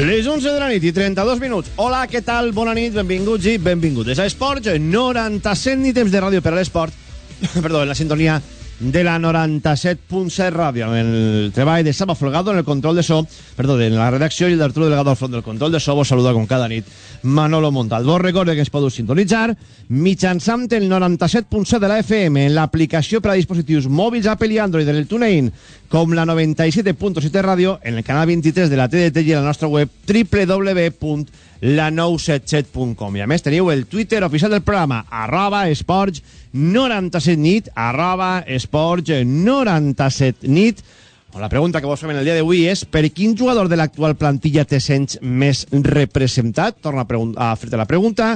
Les 11 de la nit i 32 minuts. Hola, què tal? Bona nit, benvinguts i benvingudes a Esports 97 ni temps de ràdio per a l'esport. Perdó, en la sintonia de la 97.7 ràdio en el treball de Saba Folgado en el control de so, perdó, en la redacció i d'Arturo Delgado al front del control de so vos saluda com cada nit Manolo Montal. Vos recorde que ens podeu sintonitzar mitjançant el 97.7 de la FM en l'aplicació per a dispositius mòbils Apple i Android en el TuneIn com la 97.7 ràdio en el canal 23 de la TDT i la nostra web www.la977.com i a més teniu el Twitter oficial del programa arroba esports 97 nit arroba esports 97 nit la pregunta que vos fem en el dia d'avui és per quin jugador de l'actual plantilla te sents més representat? Torna a, a fer-te la pregunta.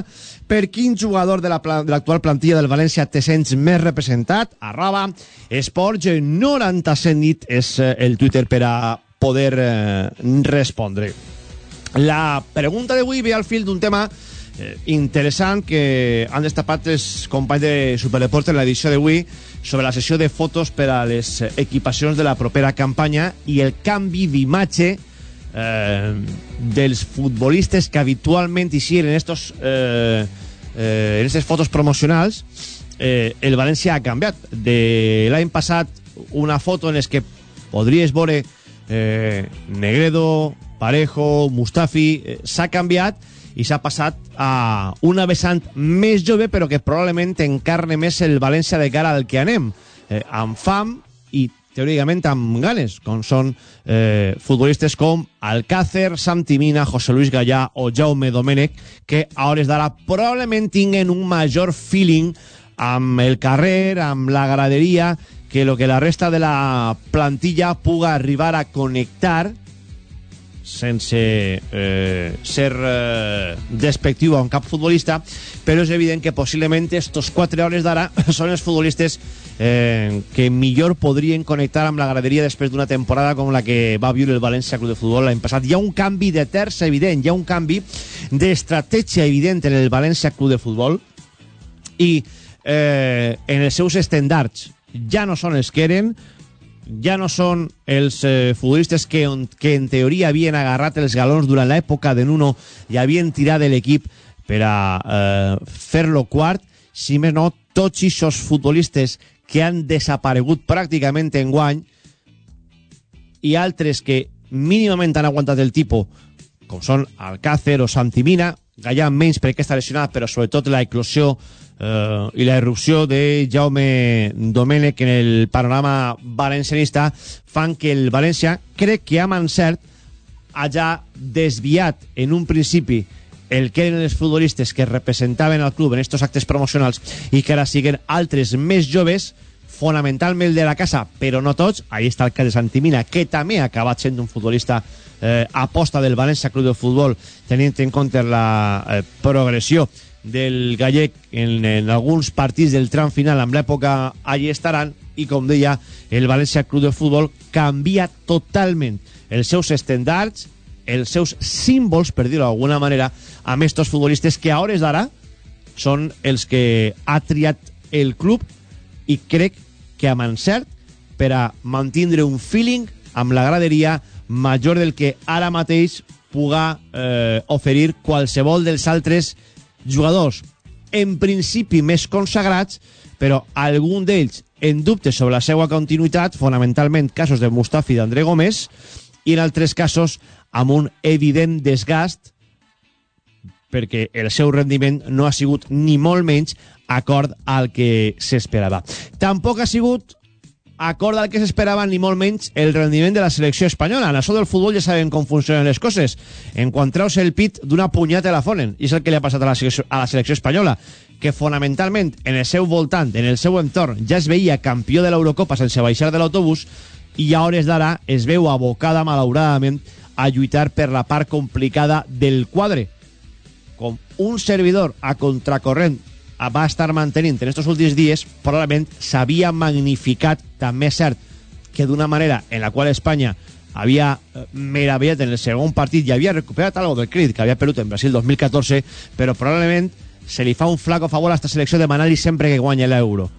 Per quin jugador de l'actual la pla plantilla del València te sents més representat? Arroba esports 97 nit és eh, el Twitter per a poder eh, respondre. La pregunta d'avui ve al fil d'un tema eh, interessant que han destapat els companys de Superdeport en l'edició d'avui sobre la sessió de fotos per a les equipacions de la propera campanya i el canvi d'imatge eh, dels futbolistes que habitualment eixien en estos eh, eh, en aquestes fotos promocionals eh, el València ha canviat. De l'any passat una foto en les que podries veure eh, Negredo, Parejo, Mustafi eh, s'ha canviat i s'ha passat a una vessant més jove però que probablement encarne més el València de cara al que anem. Eh, amb fam i teòricament amb ganes, com són eh, futbolistes com Alcácer, Santi Mina, José Luis Gallà o Jaume Domènech, que a hores d'ara probablement tinguen un major feeling amb el carrer, amb la graderia, que lo que la resta de la plantilla puga arribar a connectar sense eh, ser eh, despectiu a un cap futbolista, però és evident que possiblement estos 4 hores d'ara són els futbolistes eh, que millor podrien connectar amb la graderia després d'una temporada com la que va viure el València Club de Futbol l'any passat. Hi ha un canvi de terç evident, hi ha un canvi d'estratègia evident en el València Club de Futbol i eh, en els seus estendards ja no són els que eren, ja no són els eh, futbolistes que, que en teoria havien agarrat els galons durant l'època de Nuno i havien tirat de l'equip per a eh, fer-lo quart, si més no, tots aquests futbolistes que han desaparegut pràcticament en guany i altres que mínimament han aguantat el tipus, com són Alcácer o Santimina, Gallà menys perquè està lesionat, però sobretot la eclosió eh, i la irrupció de Jaume Domènech en el panorama valencianista fan que el València crec que amb encert hagi desviat en un principi el que eren els futbolistes que representaven el club en estos actes promocionals i que ara siguen altres més joves fonamentalment de la casa, però no tots. Ahí està el cas de Santimina, que també ha acabat sent un futbolista eh, aposta del València Club de Futbol, tenint en compte la eh, progressió del gallec en, en alguns partits del tram final amb l'època allí estaran. I com deia el València Club de Futbol canvia totalment els seus estendards els seus símbols per dir-ho d'alguna manera amb estos futbolistes que a hores d'ara són els que ha triat el club. I crec que amb encert per a mantindre un feeling amb la graderia major del que ara mateix puga eh, oferir qualsevol dels altres jugadors en principi més consagrats, però algun d'ells en dubte sobre la seva continuïtat, fonamentalment casos de Mustafi i d'André Gómez, i en altres casos amb un evident desgast perquè el seu rendiment no ha sigut ni molt menys acord al que s'esperava. Tampoc ha sigut acord al que s'esperava ni molt menys el rendiment de la selecció espanyola. En això del futbol ja saben com funcionen les coses. En quan treus el pit d'una punyada te la fonen. I és el que li ha passat a la, selecció, a la selecció espanyola, que fonamentalment en el seu voltant, en el seu entorn, ja es veia campió de l'Eurocopa sense baixar de l'autobús i a hores d'ara es veu abocada, malauradament, a lluitar per la part complicada del quadre. Com un servidor a contracorrent va estar mantenint en aquests últims dies, probablement s'havia magnificat, també cert, que d'una manera en la qual Espanya havia eh, meravellat en el segon partit i havia recuperat algo del crit que havia perdut en Brasil 2014, però probablement se li fa un flaco favor a esta selecció de manar-li sempre que guanya l'euro.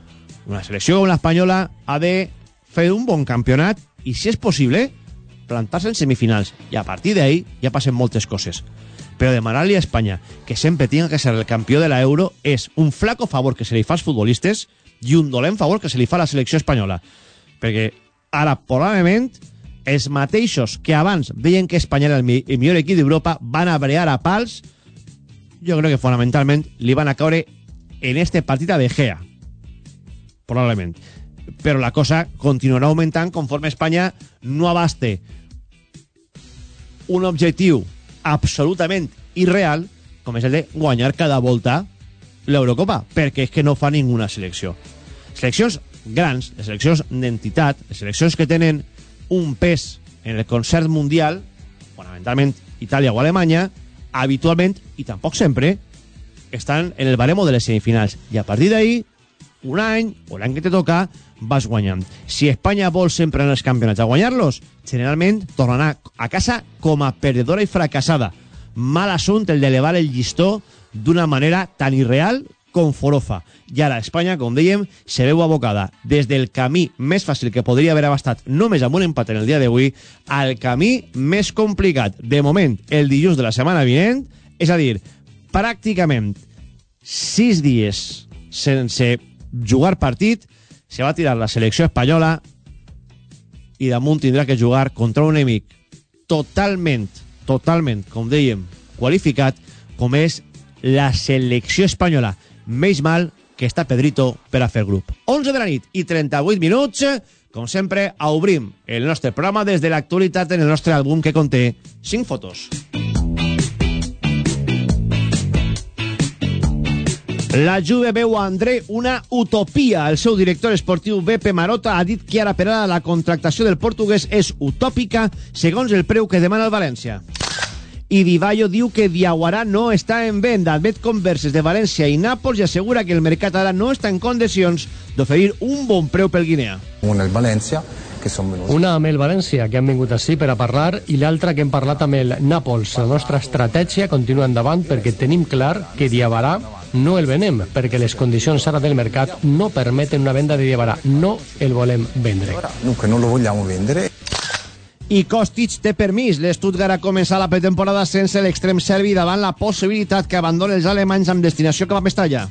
Una selecció com l'espanyola ha de fer un bon campionat i, si és possible, plantar-se en semifinals. I a partir d'ahí ja passen moltes coses. Però demanar-li a Espanya que sempre tinga que ser el campió de l'Euro és un flaco favor que se li fa als futbolistes i un dolent favor que se li fa a la selecció espanyola. Perquè ara, probablement, els mateixos que abans veien que Espanya era el, mi el millor equip d'Europa van a brear a pals. Jo crec que fonamentalment li van a caure en este partit a De Gea. Probablement. Però la cosa continuarà augmentant conforme Espanya no abaste un objectiu absolutament irreal com és el de guanyar cada volta l'Eurocopa, perquè és que no fa ninguna selecció. Seleccions grans, les seleccions d'entitat, les seleccions que tenen un pes en el concert mundial, fonamentalment Itàlia o Alemanya, habitualment, i tampoc sempre, estan en el baremo de les semifinals. I a partir d'ahí, un any o l'any que te toca, vas guanyant. Si Espanya vol sempre en els campionats a guanyar-los, generalment tornarà a casa com a perdedora i fracassada. Mal assunt el d'elevar el llistó d'una manera tan irreal com forofa. I ara Espanya, com dèiem, se veu abocada des del camí més fàcil que podria haver abastat només amb un empat en el dia d'avui al camí més complicat. De moment, el dilluns de la setmana vinent, és a dir, pràcticament sis dies sense jugar partit, se va tirar la selecció espanyola i damunt tindrà que jugar contra un enemic totalment, totalment, com dèiem, qualificat, com és la selecció espanyola. Més mal que està Pedrito per a fer grup. 11 de la nit i 38 minuts. Com sempre, obrim el nostre programa des de l'actualitat en el nostre àlbum que conté 5 fotos. La Juve veu a André una utopia. El seu director esportiu Beppe Marota ha dit que ara per ara la contractació del portuguès és utòpica segons el preu que demana el València. I Divallo diu que Diaguarà no està en venda. Admet converses de València i Nàpols i assegura que el mercat ara no està en condicions d'oferir un bon preu pel Guinea. Una el València, que són venuts. Una amb el València, que han vingut així per a parlar, i l'altra que hem parlat amb el Nàpols. La nostra estratègia continua endavant perquè tenim clar que Diabarà no el venem, perquè les condicions ara del mercat no permeten una venda de Diabarà. No el volem vendre. Dunque non lo vogliamo vendere. I Kostic té permís. L'Stuttgart ha començat la pretemporada sense l'extrem serbi davant la possibilitat que abandoni els alemanys amb destinació cap a Mestalla.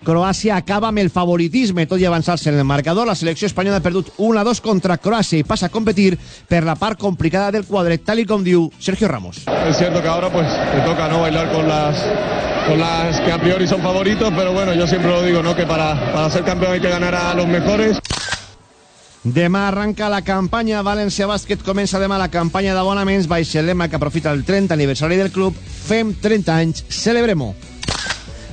Croàcia acaba amb el favoritisme, tot i avançar-se en el marcador. La selecció espanyola ha perdut 1-2 contra Croàcia i passa a competir per la part complicada del quadre, tal i com diu Sergio Ramos. Es cierto que ahora pues te toca no bailar con las con las que a priori son favoritos, pero bueno, yo siempre lo digo, ¿no? Que para, para ser campeón hay que ganar a los mejores. Demà arranca la campanya València Bàsquet comença demà la campanya d'abonaments baix el lema que aprofita el 30 aniversari del club Fem 30 anys, celebrem-ho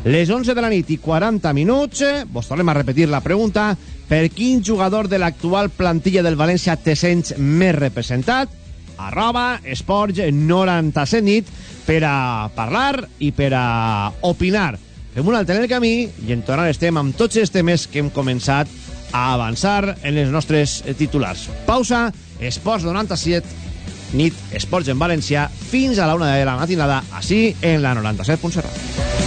les 11 de la nit i 40 minuts vos tornem a repetir la pregunta per quin jugador de l'actual plantilla del València te sents més representat arroba esports 97 nit per a parlar i per a opinar fem un el camí i en tornar estem amb tots els temes que hem començat a avançar en els nostres titulars. Pausa, Esports 97, nit, Esports en València, fins a la una de la matinada, així en la 97.7.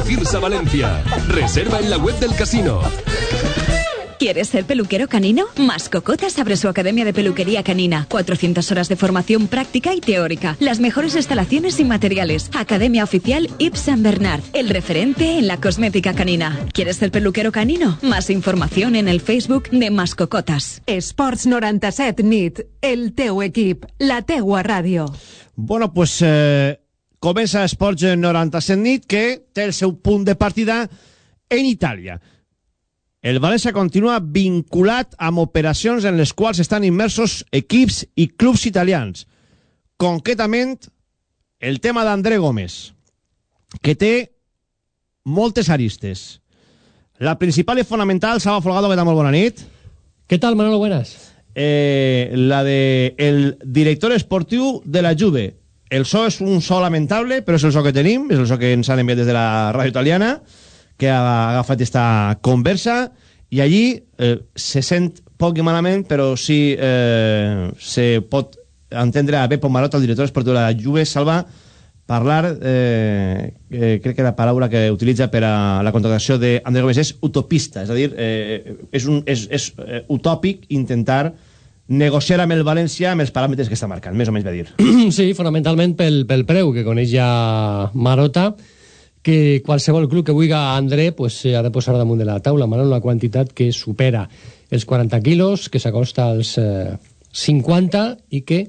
Cirsa Valencia. Reserva en la web del casino. ¿Quieres ser peluquero canino? Mascocotas abre su academia de peluquería canina. 400 horas de formación práctica y teórica. Las mejores instalaciones y materiales. Academia oficial Yves Saint Bernard. El referente en la cosmética canina. ¿Quieres ser peluquero canino? Más información en el Facebook de Mascocotas. Esports 97 nit. El teu equip. La teua ràdio. Bueno, pues eh, comença Esports 97 nit que té el seu punt de partida en Itàlia. El València continua vinculat amb operacions en les quals estan immersos equips i clubs italians. Concretament, el tema d'André Gómez, que té moltes aristes. La principal i fonamental, Saba Folgado, que tal? Molt bona nit. ¿Qué tal, Manolo? Buenas. Eh, la de el director esportiu de la Juve. El so és un so lamentable, però és el so que tenim, és el so que ens han enviat des de la ràdio italiana, que ha agafat esta conversa, i allí eh, se sent poc i malament, però sí eh, se pot entendre a Beppo Marotta, el director esportiu de la Juve, Salva, parlar, eh, eh, crec que la paraula que utilitza per a la contractació d'André Gómez és utopista, és a dir, eh, és, un, és, és eh, utòpic intentar negociar amb el València amb els paràmetres que està marcant, més o menys va dir. Sí, fonamentalment pel, pel preu que coneix ja Marota, que qualsevol club que vulgui André pues, ha de posar damunt de la taula, Manolo, una quantitat que supera els 40 quilos, que s'acosta als eh, 50 i que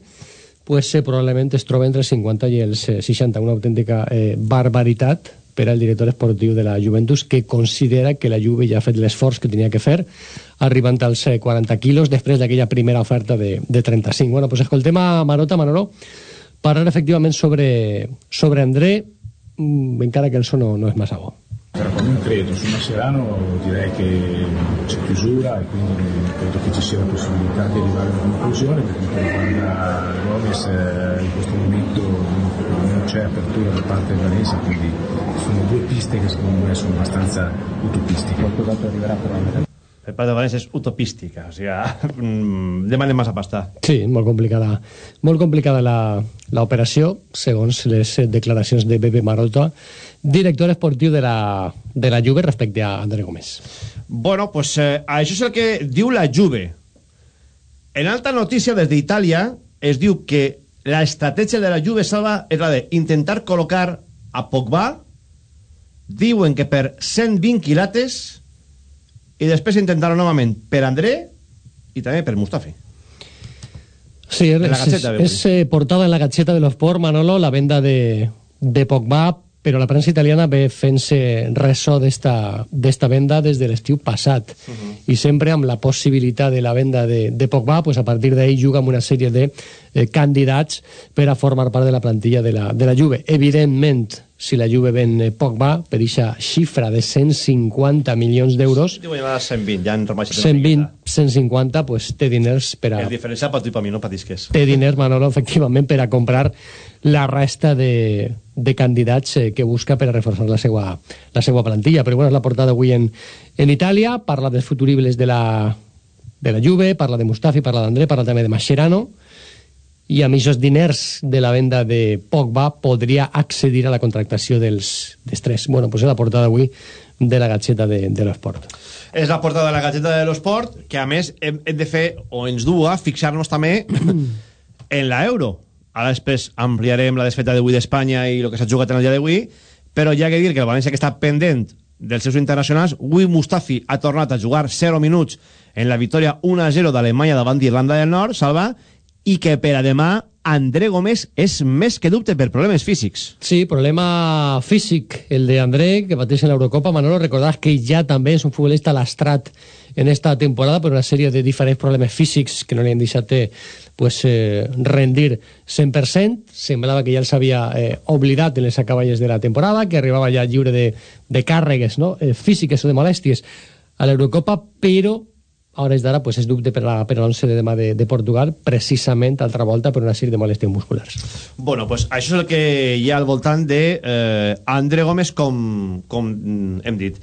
pues, eh, probablement es troba entre els 50 i els eh, 60, una autèntica eh, barbaritat per al director esportiu de la Juventus que considera que la Juve ja ha fet l'esforç que tenia que fer arribant als eh, 40 quilos després d'aquella primera oferta de, de 35. Bueno, pues escoltem a Marota, Manolo, parlar efectivament sobre, sobre André, mm, encara que el so no, no és massa bo. Un credo, su Mascherano direi che c'è chiusura e quindi credo che ci sia la possibilità di arrivare a una conclusione per quanto riguarda Gomez eh, in questo momento non c'è apertura da parte di Valencia quindi sono due piste che secondo me sono abbastanza utopistiche. Qualcos'altro arriverà però Per part de València és utopística, o sigui, mm, demanen massa pasta. Sí, molt complicada, molt complicada la, la operació, segons les eh, declaracions de Bebe Marolta, director esportiu de la, de la Juve respecte a André Gómez. Bueno, pues eh, això és el que diu la Juve. En alta notícia des d'Itàlia es diu que la estratègia de la Juve Salva és la d'intentar col·locar a Pogba diuen que per 120 quilates i després intentaron novament per André i també per Mustafi. Sí, En la es, Gazzetta, es, es, eh, portada en la Gacheta de los Manolo, la venda de, de Pogba, però la premsa italiana ve fent-se ressò d'esta d'esta venda des de l'estiu passat uh -huh. i sempre amb la possibilitat de la venda de, de Pogba, pues a partir d'ahir juga amb una sèrie de eh, candidats per a formar part de la plantilla de la, de la Juve. Evidentment, si la Juve ven eh, Pogba per aquesta xifra de 150 milions d'euros, ja 120, ja han rebaixat una 120, miqueta. 150, pues té diners per a, El diferencial per tu i per mi, no patisques. té diners, Manolo, efectivament, per a comprar la resta de, de candidats eh, que busca per a reforçar la seva, la seva plantilla. Però bueno, és la portada avui en, en Itàlia, parla dels futuribles de la, de la Juve, parla de Mustafi, parla d'André, parla també de Mascherano, i amb aquests diners de la venda de Pogba podria accedir a la contractació dels, dels tres. Bueno, pues és la portada avui de la gatxeta de, de l'esport. És la portada de la Gazeta de l'Esport, que a més hem, hem de fer, o ens du a fixar-nos també en la Euro. Ara després ampliarem la desfeta d'avui d'Espanya i el que s'ha jugat en el dia d'avui, però ja ha que dir que el València que està pendent dels seus internacionals, avui Mustafi ha tornat a jugar 0 minuts en la victòria 1-0 d'Alemanya davant d'Irlanda del Nord, Salva, i que per a demà André Gómez és més que dubte per problemes físics. Sí, problema físic, el de André, que pateix en l'Eurocopa. Manolo, recordad que ja també és un futbolista lastrat en esta temporada per una sèrie de diferents problemes físics que no li han deixat eh, pues, eh, rendir 100%. Semblava que ja els havia eh, oblidat en les acaballes de la temporada, que arribava ja lliure de, de càrregues no? eh, físiques o de molèsties a l'Eurocopa, però a hores d'ara pues, és dubte per a, per a l'11 de demà de, de Portugal, precisament altra volta per una sèrie de molèsties musculars. Bueno, pues això és el que hi ha al voltant de eh, André Gómez, com, com hem dit.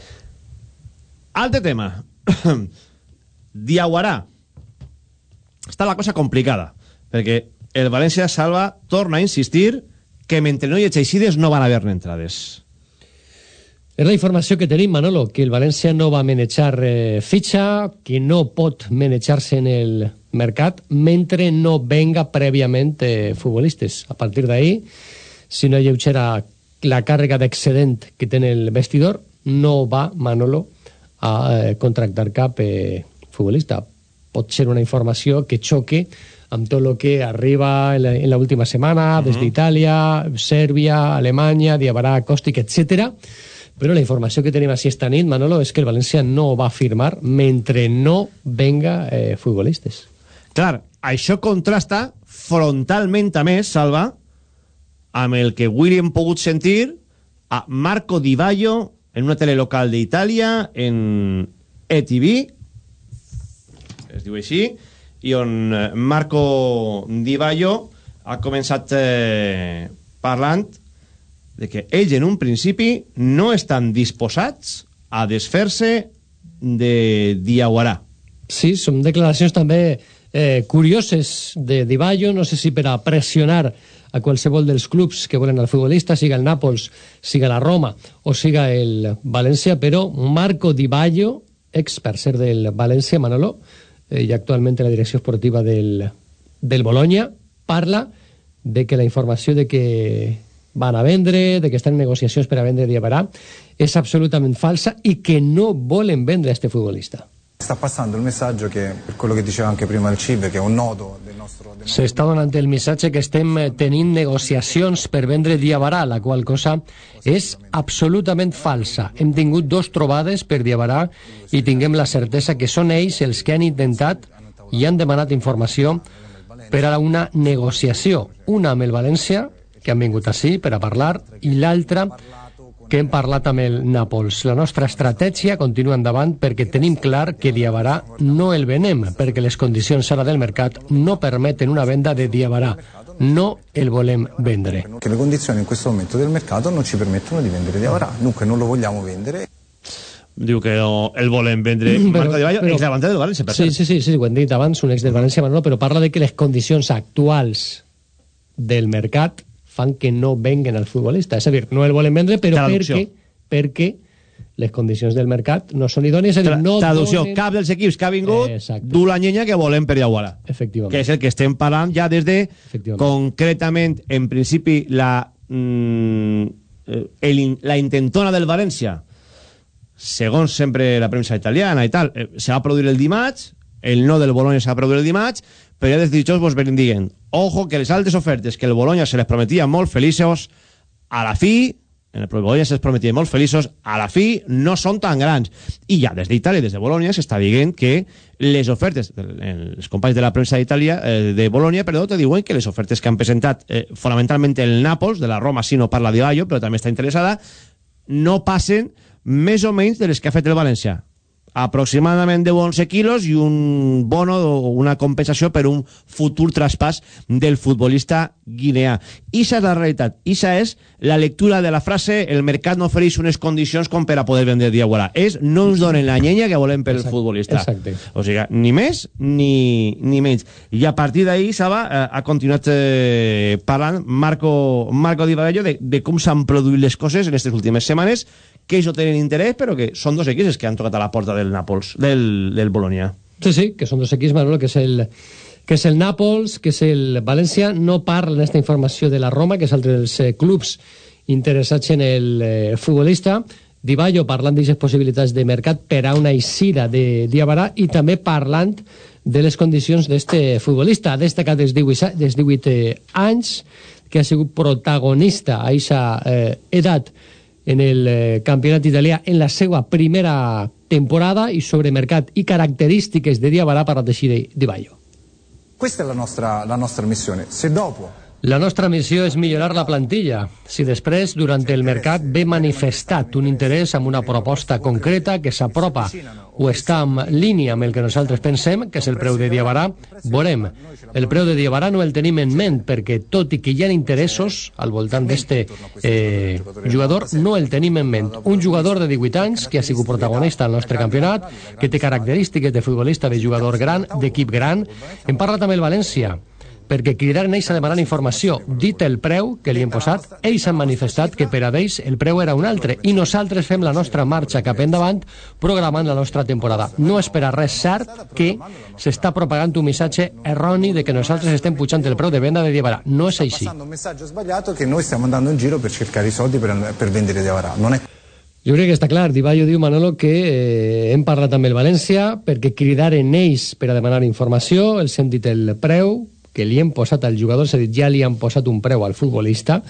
Altre tema. Diaguarà. Està la cosa complicada, perquè el València Salva torna a insistir que mentre no hi hagi eixides no van haver entrades. És la informació que tenim, Manolo, que el València no va manejar eh, fitxa, que no pot manejar-se en el mercat mentre no venga prèviament eh, futbolistes. A partir d'ahir, si no lleugera la càrrega d'excedent que té el vestidor, no va Manolo a eh, contractar cap eh, futbolista. Pot ser una informació que xoque amb tot el que arriba en l'última setmana, uh -huh. des d'Itàlia, Sèrbia, Alemanya, Diabarà, Còstic, etc. Però la informació que tenim així esta nit, Manolo, és que el València no va firmar mentre no venga eh, futbolistes. Clar, això contrasta frontalment a més, Salva, amb el que avui hem pogut sentir a Marco Di Baio en una tele local d'Itàlia, en ETV, es diu així, i on eh, Marco Di Baio ha començat eh, parlant de que ells en un principi no estan disposats a desfer-se de Diaguarà. Sí, són declaracions també eh, curioses de Di Baio, no sé si per a pressionar a qualsevol dels clubs que volen el futbolista, siga el Nàpols, siga la Roma o siga el València, però Marco Di Baio, ex per ser del València, Manolo, eh, i actualment en la direcció esportiva del, del Bologna, parla de que la informació de que van a vendre, de que estan en negociacions per a vendre Diabarà, és absolutament falsa i que no volen vendre a este futbolista. Sta passando il messaggio che, per quello che diceva anche prima il CIB, che è un nodo del nostro... Del S'està donant el missatge que estem eh, tenint negociacions per vendre Diabarà, la qual cosa és absolutament falsa. Hem tingut dos trobades per Diabarà i tinguem la certesa que són ells els que han intentat i han demanat informació per a una negociació. Una amb el València, que han vingut així per a parlar, i l'altra que hem parlat amb el Nàpols. La nostra estratègia continua endavant perquè tenim clar que Diabarà no el venem, perquè les condicions ara del mercat no permeten una venda de Diabarà. No el volem vendre. Che le condizioni in questo momento del mercato non ci permettono di vendere Diavarà, dunque non lo vogliamo vendere. Diu que no, el volen vendre Marco Di Baio, exdavanter del València, per sí, sí, sí, sí, ho hem dit abans, un ex del València Manolo, però parla de que les condicions actuals del mercat fan que no venguen al futbolista. És a dir, no el volen vendre, però perquè, perquè les condicions del mercat no són idònies, és a dir, Tra no traducció, donen... cap dels equips que ha vingut Exacte. du la llenya que volen per Diaguara. Efectivament. Que és el que estem parlant ja des de, concretament, en principi, la, mm, eh, el, la intentona del València, segons sempre la premsa italiana i tal, eh, se va produir el dimarts, el no del Bologna se va produir el dimarts, però ja des de dijous vos venim dient, ojo que les altres ofertes que el Bologna se les prometia molt feliços, a la fi, en el Bologna se les prometia molt feliços, a la fi no són tan grans. I ja des d'Itàlia, des de Bologna, s'està dient que les ofertes, els companys de la premsa d'Itàlia, eh, de Bologna, perdó, te diuen que les ofertes que han presentat eh, fonamentalment el Nàpols, de la Roma sí no parla de Bayo, però també està interessada, no passen més o menys de les que ha fet el València aproximadament 10-11 quilos i un bono o una compensació per un futur traspàs del futbolista guineà. Ixa és la realitat. Ixa és la lectura de la frase el mercat no ofereix unes condicions com per a poder vendre Diaguara. És no ens donen la llenya que volem per Exacte, futbolista. exacte. O sigui, ni més ni, ni menys. I a partir d'ahir, Saba, eh, ha continuat eh, parlant Marco, Marco Di Bagallo de, de com s'han produït les coses en aquestes últimes setmanes, que ells no tenen interès, però que són dos equips que han tocat a la porta del Nàpols, del, del Bologna. Sí, sí, que són dos equips, Manolo, que és el que és el Nàpols, que és el València, no parla en esta informació de la Roma, que és altre dels eh, clubs interessats en el eh, futbolista, Di Baio parlant d'aquestes possibilitats de mercat per a una eixida de Diabarà i també parlant de les condicions d'este futbolista. Ha destacat des 18, des 18 eh, anys, que ha sigut protagonista a aquesta eh, edat en el eh, campionat italià en la seva primera temporada i sobre mercat i característiques de Diabarà per a teixir de, Baio. Questa è la nostra, la nostra missione. Se dopo La nostra missió és millorar la plantilla. Si després, durant el mercat, ve manifestat un interès amb una proposta concreta que s'apropa o està en línia amb el que nosaltres pensem, que és el preu de Diabarà, veurem. El preu de Diabarà no el tenim en ment, perquè tot i que hi ha interessos al voltant d'este eh, jugador, no el tenim en ment. Un jugador de 18 anys que ha sigut protagonista al nostre campionat, que té característiques de futbolista, de jugador gran, d'equip gran. Hem parlat amb el València, perquè cridaren ells a demanar informació. Dit el preu que li hem posat, ells han manifestat que per a ells el preu era un altre i nosaltres fem la nostra marxa cap endavant programant la nostra temporada. No és per a res cert que s'està propagant un missatge erroni de que nosaltres estem pujant el preu de venda de Diabarà. No és així. un messaggio sbagliato che noi stiamo andando in giro per cercare i soldi per, per vendere Diavarà. Non è Jo crec que està clar. Di Baio diu, Manolo, que eh, hem parlat amb el València perquè cridaren ells per a demanar informació, els hem dit el preu que li hem posat al jugador, és a dir, ja li han posat un preu al futbolista,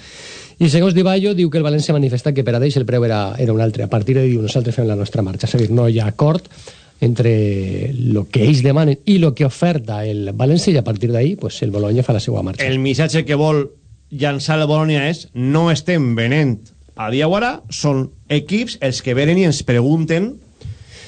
i segons Di diu que el València ha manifestat que per a el preu era, era un altre. A partir de diu, nosaltres fem la nostra marxa. És a dir, no hi ha acord entre el que ells demanen i el que oferta el València i a partir d'ahir pues, el Bologna fa la seva marxa. El missatge que vol llançar el Bologna és no estem venent a Diaguara, són equips els que venen i ens pregunten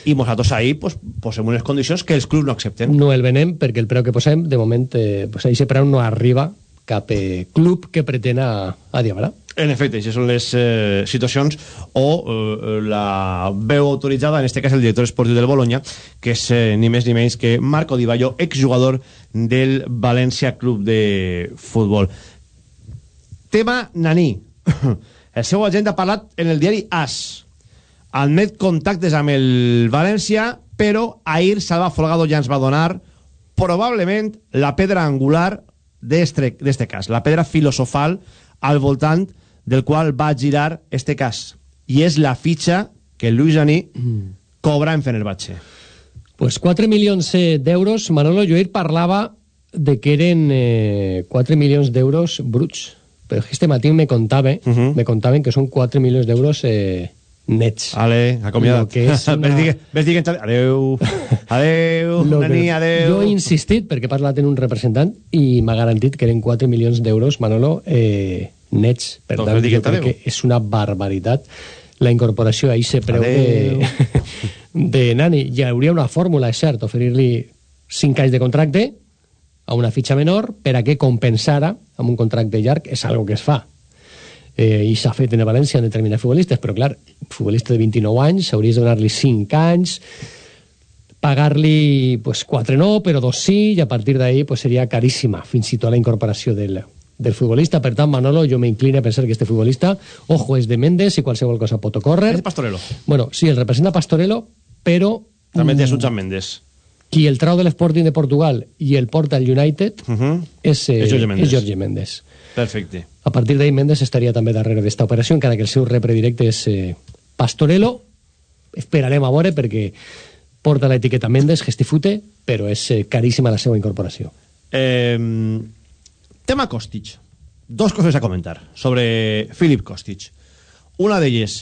i nosaltres ahí pues, posem unes condicions que els clubs no accepten. No el venem perquè el preu que posem, de moment, eh, pues, aquest preu no arriba cap eh, club que pretén a, a diabarar. En efecte, aquestes són les eh, situacions o eh, la veu autoritzada, en este cas el director esportiu del Bologna, que és eh, ni més ni menys que Marco Di Bayo, exjugador del València Club de Futbol. Tema Naní. El seu agent ha parlat en el diari AS. Admet contactes amb el València, però ahir Salva Folgado ja ens va donar probablement la pedra angular d'este cas, la pedra filosofal al voltant del qual va girar este cas. I és la fitxa que Luis Janí cobra en Fenerbahce. Pues 4 milions eh, d'euros, Manolo Lluir parlava de que eren eh, 4 milions d'euros bruts, però este matí me contava, uh -huh. me contaven que són 4 milions d'euros eh, nets. Ale, acomiadat. que és una- Ves dient, ves dient, adeu, adeu, Naní, que- adeu. Jo he insistit, perquè he parlat en un representant, i m'ha garantit que eren 4 milions d'euros, Manolo, eh, nets. Per Doncs tant, jo crec que és una barbaritat la incorporació a aquest preu Adeu. de, de Nani. Hi hauria una fórmula, és cert, oferir-li 5 anys de contracte a una fitxa menor per a que compensara amb un contracte llarg, és algo que es fa. Eh, I s'ha fet en València en determinats futbolistes, però clar, futbolista de 29 anys, hauries de donar-li 5 anys, pagar-li pues, 4 no, però 2 sí, i a partir d'ahí pues, seria caríssima, fins i tot la incorporació del, del futbolista. Per tant, Manolo, jo m'incline a pensar que este futbolista, ojo, és de Mendes i qualsevol cosa pot ocórrer. És Pastorelo. Bueno, sí, el representa Pastorelo, però També té Sujan Mendes. qui el trau de l'Sporting de Portugal i el porta al United Uh -huh. és, eh, És Jorge Mendes. és Jorge Mendes. Perfecte. A partir d'ahí Mendes estaria també darrere d'esta operació, encara que el seu repre directe és eh, Pastorelo. Esperarem a veure perquè porta l'etiqueta Mendes, gestifute, però és eh, caríssima la seva incorporació. Eh, tema Kostic. Dos coses a comentar sobre Filip Kostic. Una d'elles,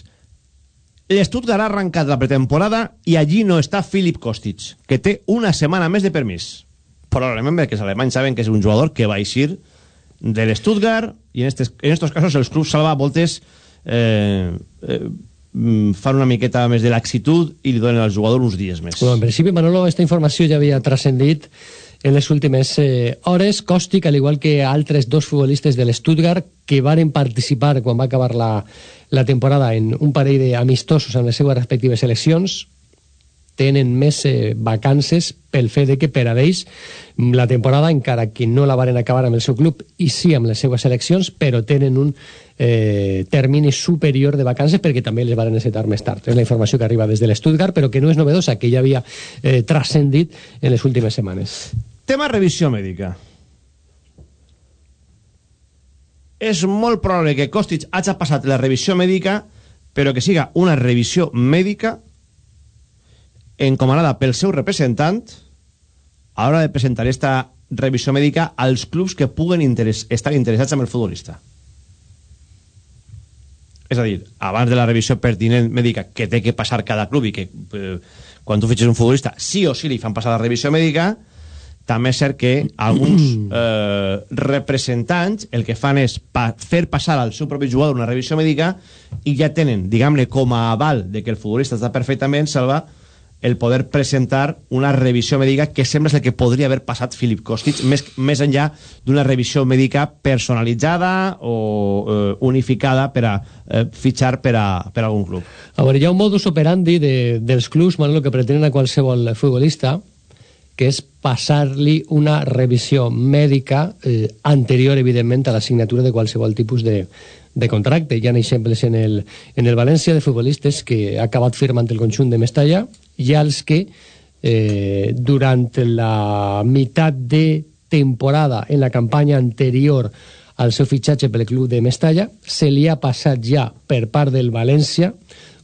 l'Stuttgart ha arrencat la pretemporada i allí no està Filip Kostic, que té una setmana més de permís. Probablement perquè els alemanys saben que és un jugador que va eixir de l'Stuttgart i en estos, en estos casos els clubs salva voltes eh, eh, fan una miqueta més de laxitud i li donen al jugador uns dies més. Bueno, en principi, Manolo, esta informació ja havia transcendit en les últimes eh, hores. Kostic, al igual que altres dos futbolistes de l'Stuttgart que varen participar quan va acabar la, la temporada en un parell d'amistosos amb les seues respectives seleccions, tenen més eh, vacances pel fet de que per a ells la temporada, encara que no la varen acabar amb el seu club i sí amb les seues seleccions, però tenen un eh, termini superior de vacances perquè també les varen necessitar més tard. És la informació que arriba des de l'Stuttgart, però que no és novedosa, que ja havia eh, transcendit en les últimes setmanes. Tema revisió mèdica. És molt probable que Kostic hagi passat la revisió mèdica, però que siga una revisió mèdica encomanada pel seu representant a l'hora de presentar esta revisió mèdica als clubs que puguen interès, estar interessats en el futbolista. És a dir, abans de la revisió pertinent mèdica que té que passar cada club i que eh, quan tu fitxes un futbolista sí o sí li fan passar la revisió mèdica, també és cert que alguns eh, representants el que fan és pa fer passar al seu propi jugador una revisió mèdica i ja tenen, diguem-ne, com a aval de que el futbolista està perfectament salva el poder presentar una revisió mèdica que sembla el que podria haver passat Filip Kostic més, més enllà d'una revisió mèdica personalitzada o eh, unificada per a eh, fitxar per a, per a algun club. A veure, hi ha un modus operandi de, dels clubs, Manolo, que pretenen a qualsevol futbolista, que és passar-li una revisió mèdica eh, anterior, evidentment, a la signatura de qualsevol tipus de, de contracte. Hi ha exemples en el, en el València de futbolistes que ha acabat firmant el conjunt de Mestalla i els que eh, durant la meitat de temporada en la campanya anterior al seu fitxatge pel club de Mestalla se li ha passat ja per part del València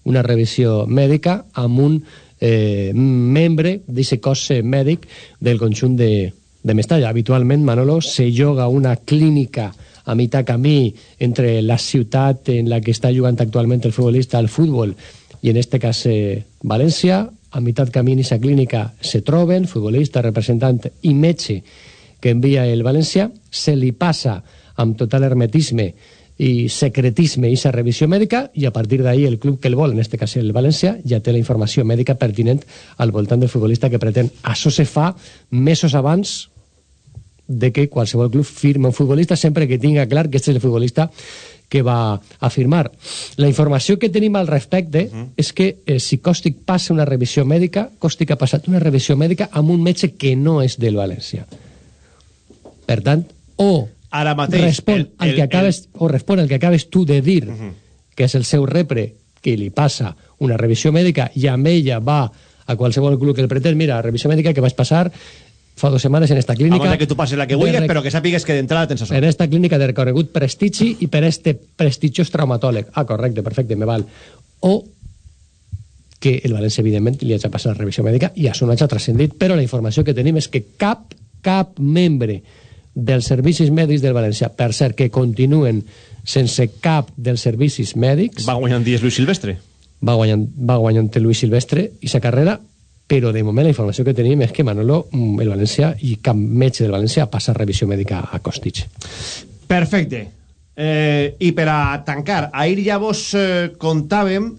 una revisió mèdica amb un eh, membre d'aquest cos mèdic del conjunt de, de Mestalla. Habitualment, Manolo, se lloga una clínica a mitjà camí entre la ciutat en la que està jugant actualment el futbolista al futbol i en este cas eh, València, a mitjà camí en aquesta clínica se troben futbolista, representant i metge que envia el València, se li passa amb total hermetisme y secretisme i esa revisió mèdica i a partir d'ahí el club que el vol, en este cas el València, ja té la informació mèdica pertinent al voltant del futbolista que pretén. Això se fa mesos abans de que qualsevol club firme un futbolista sempre que tinga clar que este és el futbolista que va a firmar. La informació que tenim al respecte uh -huh. és que eh, si Còstic passa una revisió mèdica, Còstic ha passat una revisió mèdica amb un metge que no és del València. Per tant, o Ara mateix, respon el- al el- que acabes, o respon al que acabes tu de dir, que és el seu repre, que li passa una revisió mèdica i amb ella va a qualsevol club que el pretén, mira, revisió mèdica que vaig passar fa dues setmanes en esta clínica. banda que tu passes la que vulguis, rec- però que sàpigues que d'entrada tens això. en esta clínica de reconegut prestigi i per este prestigiós traumatòleg. Ah, correcte, perfecte, me val. O que el València, evidentment, li hagi passat la revisió mèdica i això no hagi transcendit, però la informació que tenim és que cap, cap membre dels servicis mèdics del València, per cert, que continuen sense cap dels servicis mèdics, Va guanyant dies Luis Silvestre. va guanyant, va guanyant Luis Silvestre i sa carrera, però de moment la informació que tenim és que Manolo, mm, el València i cap metge del València passa revisió mèdica a Costich. Perfecte. Eh, I per a tancar, ahir ja vos eh, contàvem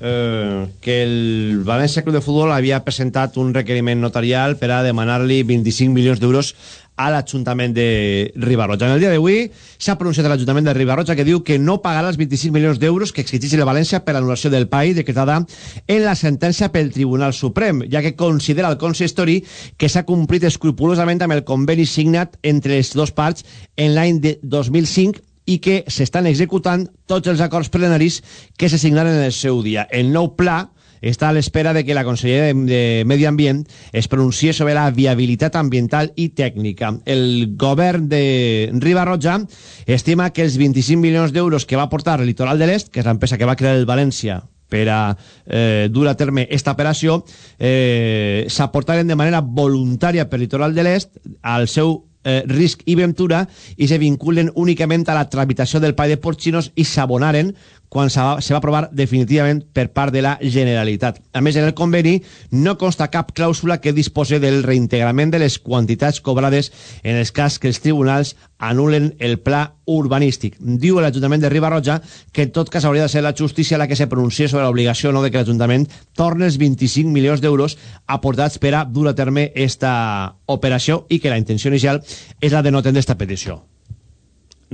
eh, que el València Club de Futbol havia presentat un requeriment notarial per a demanar-li 25 milions d'euros a l'Ajuntament de Ribarroja. En el dia d'avui s'ha pronunciat l'Ajuntament de Ribarroja que diu que no pagarà els 25 milions d'euros que exigeix el València per l'anul·lació del PAI decretada en la sentència pel Tribunal Suprem, ja que considera el consistori que s'ha complit escrupulosament amb el conveni signat entre les dues parts en l'any de 2005 i que s'estan executant tots els acords plenaris que se signaren en el seu dia. El nou pla està a l'espera de que la Conselleria de, de Medi Ambient es pronunciï sobre la viabilitat ambiental i tècnica. El govern de Ribarroja estima que els 25 milions d'euros que va aportar el Litoral de l'Est, que és l'empresa que va crear el València per a eh, dur a terme esta operació, eh, s'aportaren de manera voluntària per Litoral de l'Est al seu eh, risc i ventura i se vinculen únicament a la tramitació del PAI de Porcinos i s'abonaren quan se va, se va aprovar definitivament per part de la Generalitat. A més, en el conveni no consta cap clàusula que dispose del reintegrament de les quantitats cobrades en els cas que els tribunals anulen el pla urbanístic. Diu l'Ajuntament de Ribarroja que en tot cas hauria de ser la justícia la que se pronunciï sobre l'obligació no de que l'Ajuntament torni els 25 milions d'euros aportats per a dur a terme esta operació i que la intenció inicial és la de no atendre esta petició.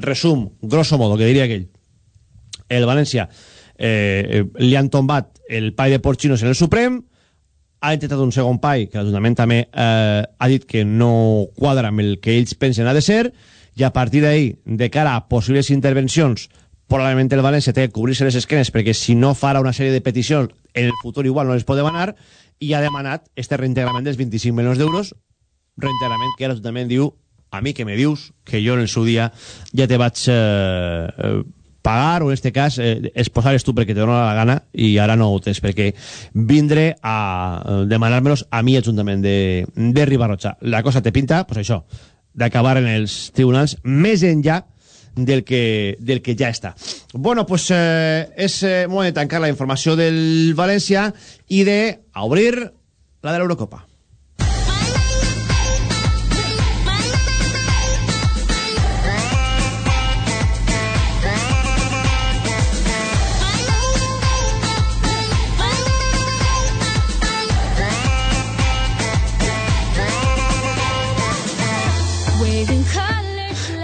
Resum, grosso modo, que diria aquell el València eh, li han tombat el pai de Porcinos en el Suprem ha intentat un segon pai que l'Ajuntament també eh, ha dit que no quadra amb el que ells pensen ha de ser i a partir d'ahir, de cara a possibles intervencions probablement el València té que cobrir-se les esquenes perquè si no farà una sèrie de peticions en el futur igual no les pot demanar i ha demanat este reintegrament dels 25 milions d'euros reintegrament que l'Ajuntament diu a mi que me dius que jo en el seu dia ja te vaig eh, eh, pagar o en este cas eh, exposares tu perquè te dona la gana i ara no ho tens perquè vindre a eh, demanar-melos a mi Ajuntament de, de Ribarroja la cosa te pinta, pues això d'acabar en els tribunals més enllà del que, del que ja està. Bueno, pues eh, és eh, moment de tancar la informació del València i de obrir la de l'Eurocopa.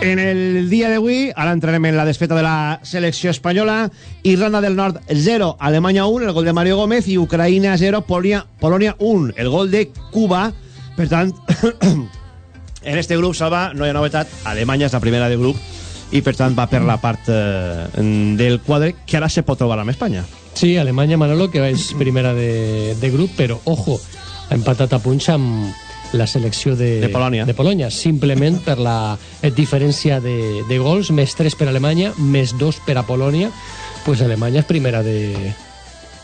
En el dia d'avui, ara entrarem en la desfeta de la selecció espanyola, Irlanda del Nord 0, Alemanya 1, el gol de Mario Gómez, i Ucraïna 0, Polònia, Polònia 1, el gol de Cuba. Per tant, en este grup, Salva, no hi ha novetat, Alemanya és la primera de grup, i per tant va per la part eh, del quadre que ara se pot trobar amb Espanya. Sí, Alemanya, Manolo, que és primera de, de grup, però, ojo, ha empatat a punts amb la selecció de, De Polònia. de Polònia simplement per la eh, diferència de, de gols, més 3 per Alemanya, més 2 per a Polònia, pues Alemanya és primera de,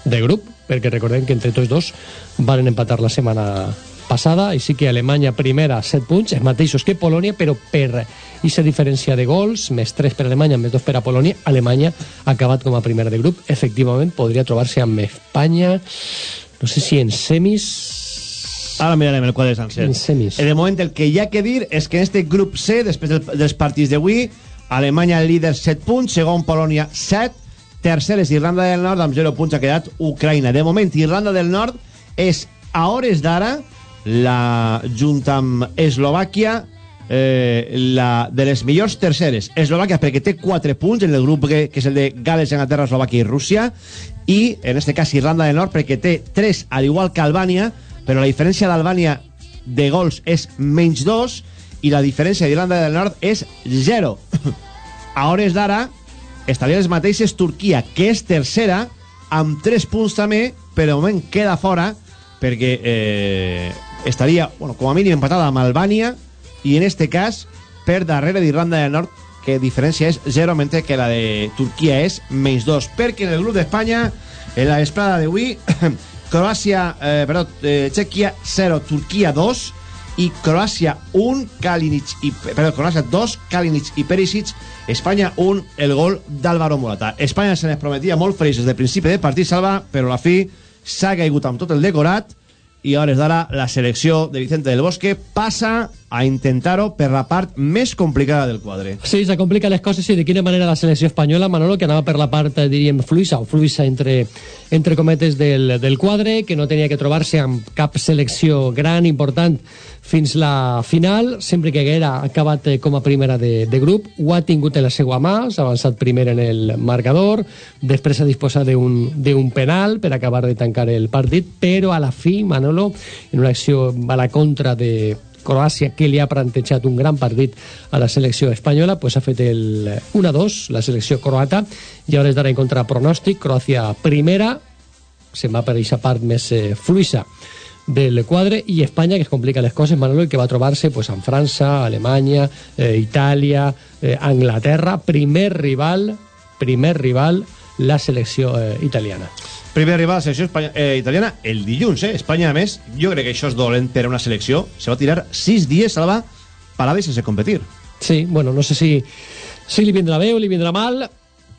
de grup, perquè recordem que entre tots dos van empatar la setmana passada, i sí que Alemanya primera 7 punts, els mateixos que Polònia, però per aquesta diferència de gols, més 3 per Alemanya, més 2 per a Polònia, Alemanya ha acabat com a primera de grup. Efectivament, podria trobar-se amb Espanya, no sé si en semis... Ara mirarem el quadre sencer. En semis. En el moment el que hi ha que dir és que en este grup C, després del, dels partits d'avui, Alemanya líder 7 punts, segon Polònia 7, tercer és Irlanda del Nord, amb 0 punts ha quedat Ucraïna. De moment, Irlanda del Nord és, a hores d'ara, la junta amb Eslovàquia, eh, la de les millors terceres. Eslovàquia perquè té 4 punts en el grup que, que és el de Gales, Anglaterra, Eslovàquia i Rússia, i en este cas Irlanda del Nord perquè té 3, al igual que Albània, però la diferència d'Albània de gols és menys 2 i la diferència d'Irlanda del Nord és 0. A hores d'ara estaria les mateixes Turquia, que és tercera, amb 3 punts també, però de moment queda fora perquè eh, estaria, bueno, com a mínim empatada amb Albània i en este cas per darrere d'Irlanda del Nord que diferència és 0 mentre que la de Turquia és menys 2 perquè en el grup d'Espanya en la vesprada d'avui Croàcia, eh, perdó, eh, Txèquia 0, Turquia 2 i Croàcia 1, Kalinic i, perdó, Croàcia 2, Kalinic i Perisic. Espanya 1, el gol d'Álvaro Morata. Espanya se n'es prometia molt feliç des del principi de partit salva, però la fi s'ha caigut amb tot el decorat i a hores d'ara la selecció de Vicente del Bosque passa a intentar-ho per la part més complicada del quadre. Sí, se complica les coses i de quina manera la selecció espanyola, Manolo, que anava per la part, eh, diríem, fluissa o fluissa entre, entre cometes del, del quadre, que no tenia que trobar-se amb cap selecció gran, important, fins la final, sempre que haguera acabat eh, com a primera de, de grup, ho ha tingut en la seva mà, s'ha avançat primer en el marcador, després ha disposat d'un penal per acabar de tancar el partit, però a la fi, Manolo, en una acció a la contra de Croàcia, que li ha plantejat un gran partit a la selecció espanyola, pues ha fet el 1-2, la selecció croata, i ara és d'ara en contra pronòstic, Croàcia primera, se'n va per aquesta part més eh, fluissa del quadre i Espanya que es complica les coses Manolo i que va trobar-se pues, amb França, Alemanya, eh, Itàlia, eh, Anglaterra, primer rival, primer rival la selecció eh, italiana. Primer rival la selecció Espanya, eh, italiana el dilluns, eh? Espanya, a més, jo crec que això és dolent per a una selecció. Se va tirar sis dies, Salva, parada i sense competir. Sí, bueno, no sé si, si li vindrà bé o li vindrà mal.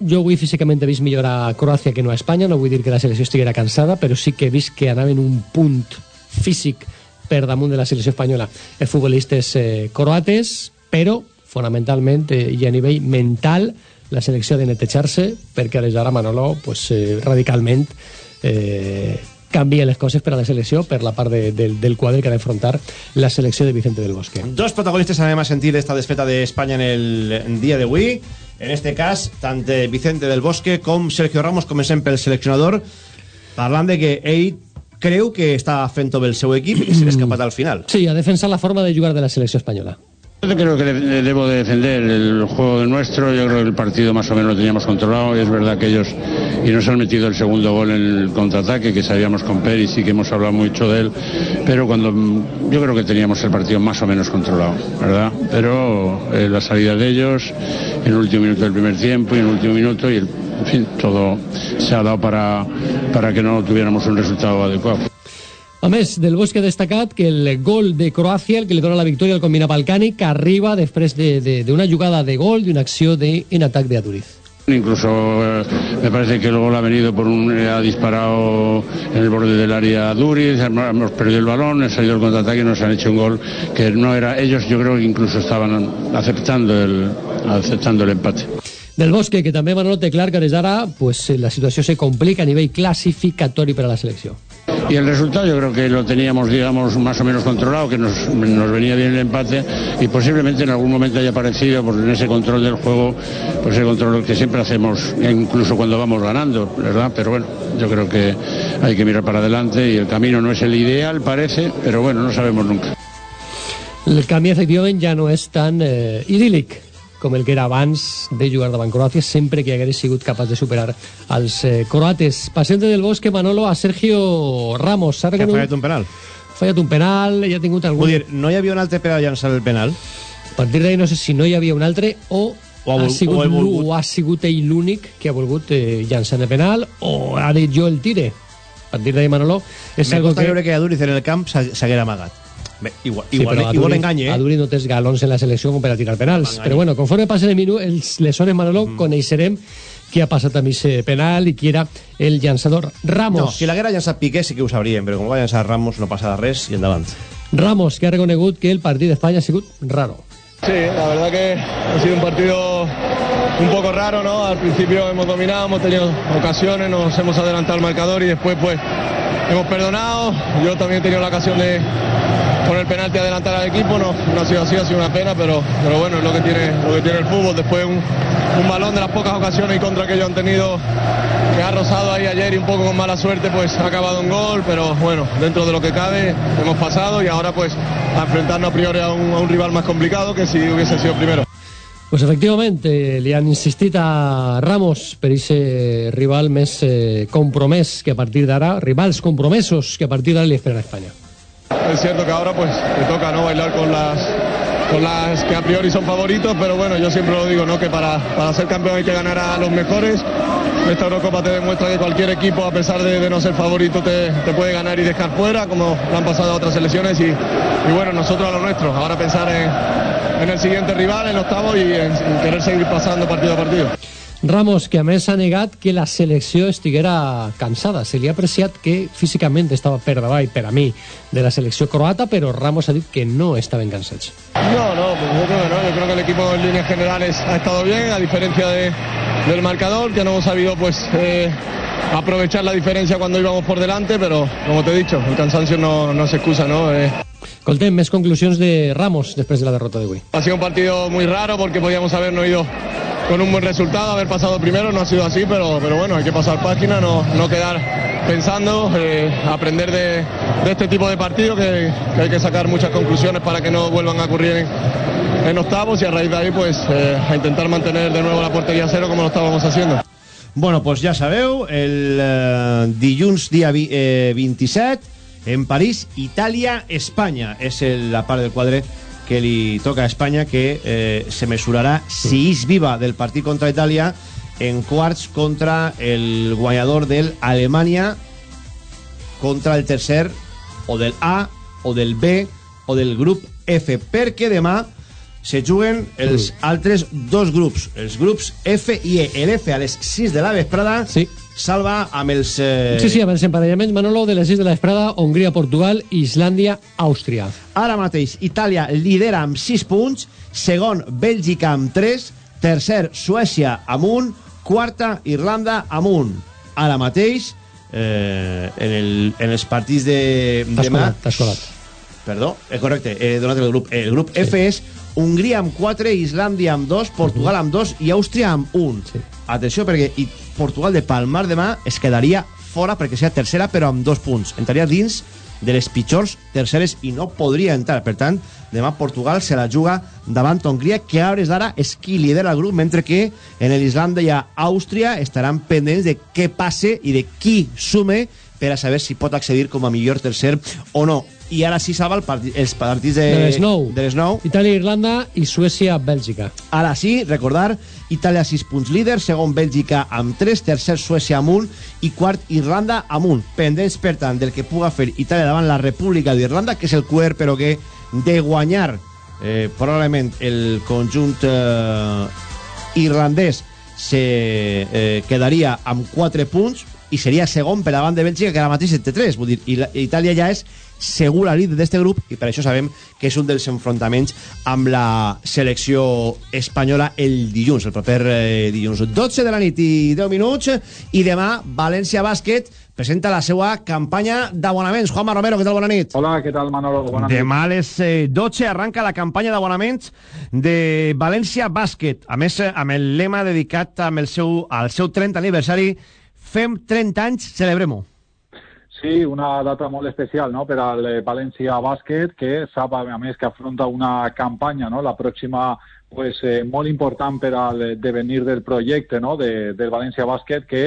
Jo avui físicament he vist millor a Croàcia que no a Espanya, no vull dir que la selecció estiguera cansada, però sí que he vist que anava en un punt físic per damunt de la selecció espanyola els futbolistes eh, croates, però fonamentalment eh, i a nivell mental la selecció ha de netejar-se perquè des d'ara Manolo pues, eh, radicalment eh, canvia les coses per a la selecció per la part de, de, del quadre que ha d'enfrontar la selecció de Vicente del Bosque. Dos protagonistes anem a sentir esta desfeta de Espanya en el dia d'avui. En este cas, tant Vicente del Bosque com Sergio Ramos, comencem pel seleccionador, parlant de que ell creu que està fent bé el seu equip i que se n'ha escapat al final. Sí, ha defensat la forma de jugar de la selecció espanyola. Yo creo que debo de defender el juego nuestro. Yo creo que el partido más o menos lo teníamos controlado. Y es verdad que ellos y nos han metido el segundo gol en el contraataque que sabíamos con Peri, sí que hemos hablado mucho de él. Pero cuando yo creo que teníamos el partido más o menos controlado, ¿verdad? Pero eh, la salida de ellos en el último minuto del primer tiempo y en el último minuto y el, en fin, todo se ha dado para, para que no tuviéramos un resultado adecuado. A més, del Bosque ha destacat que el gol de Croàcia, el que li dona la victòria al combinat balcànic, arriba després d'una de, de, jugada de gol, d'una acció de, en atac de Aduriz. Incluso eh, me parece que el gol ha venido por un. Eh, ha disparado en el borde del área Duriz, hemos perdido el balón, ha salido el contraataque y nos han hecho un gol que no era. Ellos, yo creo que incluso estaban aceptando el, aceptando el empate. Del Bosque, que també Manolo té clar que des d'ara pues, la situació se complica a nivell classificatori per a la selecció. Y el resultado yo creo que lo teníamos, digamos, más o menos controlado, que nos, nos venía bien el empate y posiblemente en algún momento haya aparecido, pues en ese control del juego, pues el control que siempre hacemos, incluso cuando vamos ganando, ¿verdad? Pero bueno, yo creo que hay que mirar para adelante y el camino no es el ideal, parece, pero bueno, no sabemos nunca. El camí, efectivament, ja no és tan eh, idíl·lic com el que era abans de jugar davant Croàcia, sempre que hagués sigut capaç de superar els eh, croates. Passem del Bosque, Manolo, a Sergio Ramos. Que ha fallat un penal. Fallat un penal, ja ha tingut algun... Vull dir, no hi havia un altre per a llançar el penal? A partir d'ahir no sé si no hi havia un altre o o ha, ha, sigut, o, volgut... o ha sigut ell l'únic que ha volgut eh, llançar el penal o ha dit jo el tire. A partir d'ahir, Manolo, és Me algo que... que... que a Duriz en el camp s'haguera amagat. Bé, igual, Sí, igual, a igual A eh? Duri no tens galons en la selecció com per a tirar penals. Però bueno, conforme passen el minut, els, les hores, Manolo, mm. coneixerem qui ha passat a mi ese penal i qui era el llançador. No, Ramos. si l'haguera llançat Piqué sí que ho sabríem, però com va llançar Ramos no passa res i endavant. Ramos, que ha reconegut que el partit d'Espanya ha sigut raro. Sí, la verdad que ha sido un partido un poco raro, ¿no? Al principio hemos dominado, hemos tenido ocasiones, nos hemos adelantado al marcador y después pues hemos perdonado. Yo también he tenido la ocasión de con el penalti adelantar al equipo, no, no ha sido así, ha sido una pena, pero, pero bueno, es lo que tiene, lo que tiene el fútbol. Después un, un balón de las pocas ocasiones y contra que ellos han tenido, que ha rozado ahí ayer y un poco con mala suerte, pues ha acabado un gol, pero bueno, dentro de lo que cabe hemos pasado y ahora pues a enfrentarnos a priori a un, rival más complicado que si hubiese sido primero. Pues efectivamente, li han insistit a Ramos per rival més eh, compromès que a partir d'ara, rivals compromesos que a partir d'ara li esperen a Espanya. Es cierto que ahora pues te toca no bailar con las con las que a priori son favoritos, pero bueno, yo siempre lo digo, ¿no? Que para, para ser campeón hay que ganar a los mejores. Esta Eurocopa te demuestra que cualquier equipo, a pesar de, no ser favorito, te, te, puede ganar y dejar fuera, como lo han pasado otras selecciones. Y, bueno, nosotros a lo nuestro. Ahora pensar en, en el siguiente rival, en octavo y en querer seguir pasando partido a partido. Ramos, que a més ha negat que la selecció estiguera cansada. Se li ha apreciat que físicament estava per davall, per a mi, de la selecció croata, però Ramos ha dit que no estaven cansats. No, no, pues yo creo que no. Yo creo que el equipo en líneas generales ha estado bien, a diferencia de, del marcador, que no hemos sabido pues eh, aprovechar la diferencia cuando íbamos por delante, pero como te he dicho, el cansancio no, no se excusa, ¿no? Eh, Escoltem, més conclusions de Ramos després de la derrota d'avui. ha sido un partido muy raro porque podíamos habernos ido con un buen resultado, haber pasado primero, no ha sido así, pero, pero bueno, hay que pasar página, no, no quedar pensando, eh, aprender de, este tipo de partidos, que, hay que sacar muchas conclusiones para que no vuelvan a ocurrir en, octavos y a raíz de ahí pues eh, a intentar mantener de nuevo la portería cero como lo estábamos haciendo. Bueno, pues ja sabeu, el eh, dilluns dia vi, eh, 27, en París, Itàlia, Espanya. És el, la part del quadre que li toca a Espanya, que eh, se mesurarà si és viva del partit contra Itàlia en quarts contra el guanyador del Alemanya contra el tercer o del A o del B o del grup F, perquè demà se juguen els Mm. altres dos grups, els grups F i E. El F a les 6 de la vesprada sí. Salva amb els... Eh... Sí, sí, amb els emparellaments, Manolo, de les 6 de la vesprada, Hongria, Portugal, Islàndia, Àustria. Ara mateix Itàlia lidera amb 6 punts, segon Bèlgica amb 3, tercer Suècia amb 1, quarta Irlanda amb 1. Ara mateix, eh, en, el, en els partits de T'has colat, t'has colat. Perdó, és correcte, he donat el grup. El grup sí. F és Hongria amb 4, Islàndia amb 2, Portugal amb 2 i Àustria amb 1. Sí. Atenció, perquè i Portugal de Palmar demà es quedaria fora perquè sea tercera però amb dos punts. Entraria dins de les pitjors terceres i no podria entrar. Per tant, demà Portugal se la juga davant Hongria, que a hores d'ara és qui lidera el grup, mentre que en l'Islanda i a Àustria estaran pendents de què passe i de qui sume per a saber si pot accedir com a millor tercer o no. I ara sí salva el partit, els partits de, De les 9. de les 9. Itàlia, Irlanda i Suècia, Bèlgica. Ara sí, recordar, Itàlia 6 punts líder, segon Bèlgica amb 3, tercer Suècia amb 1 i quart Irlanda amb 1. Pendents, per tant, del que puga fer Itàlia davant la República d'Irlanda, que és el cuer, però que de guanyar eh, probablement el conjunt eh, irlandès se eh, quedaria amb 4 punts i seria segon per davant de Bèlgica que ara mateix té 3 vull dir, i la- Itàlia ja és segura líder d'este grup i per això sabem que és un dels enfrontaments amb la selecció espanyola el dilluns, el proper eh, dilluns 12 de la nit i 10 minuts i demà València Bàsquet presenta la seva campanya d'abonaments Juanma Romero, què tal? Bona nit Hola, què tal Manolo? Bona nit. Demà a les eh, 12 arranca la campanya d'abonaments de València Bàsquet. A més, eh, amb el lema dedicat amb el seu, al seu 30 aniversari, fem 30 anys, celebrem-ho. Sí, una data molt especial no? per al eh, València Bàsquet, que sap, a més, que afronta una campanya, no? la pròxima pues, eh, molt important per al devenir del projecte no? de, del València Bàsquet, que,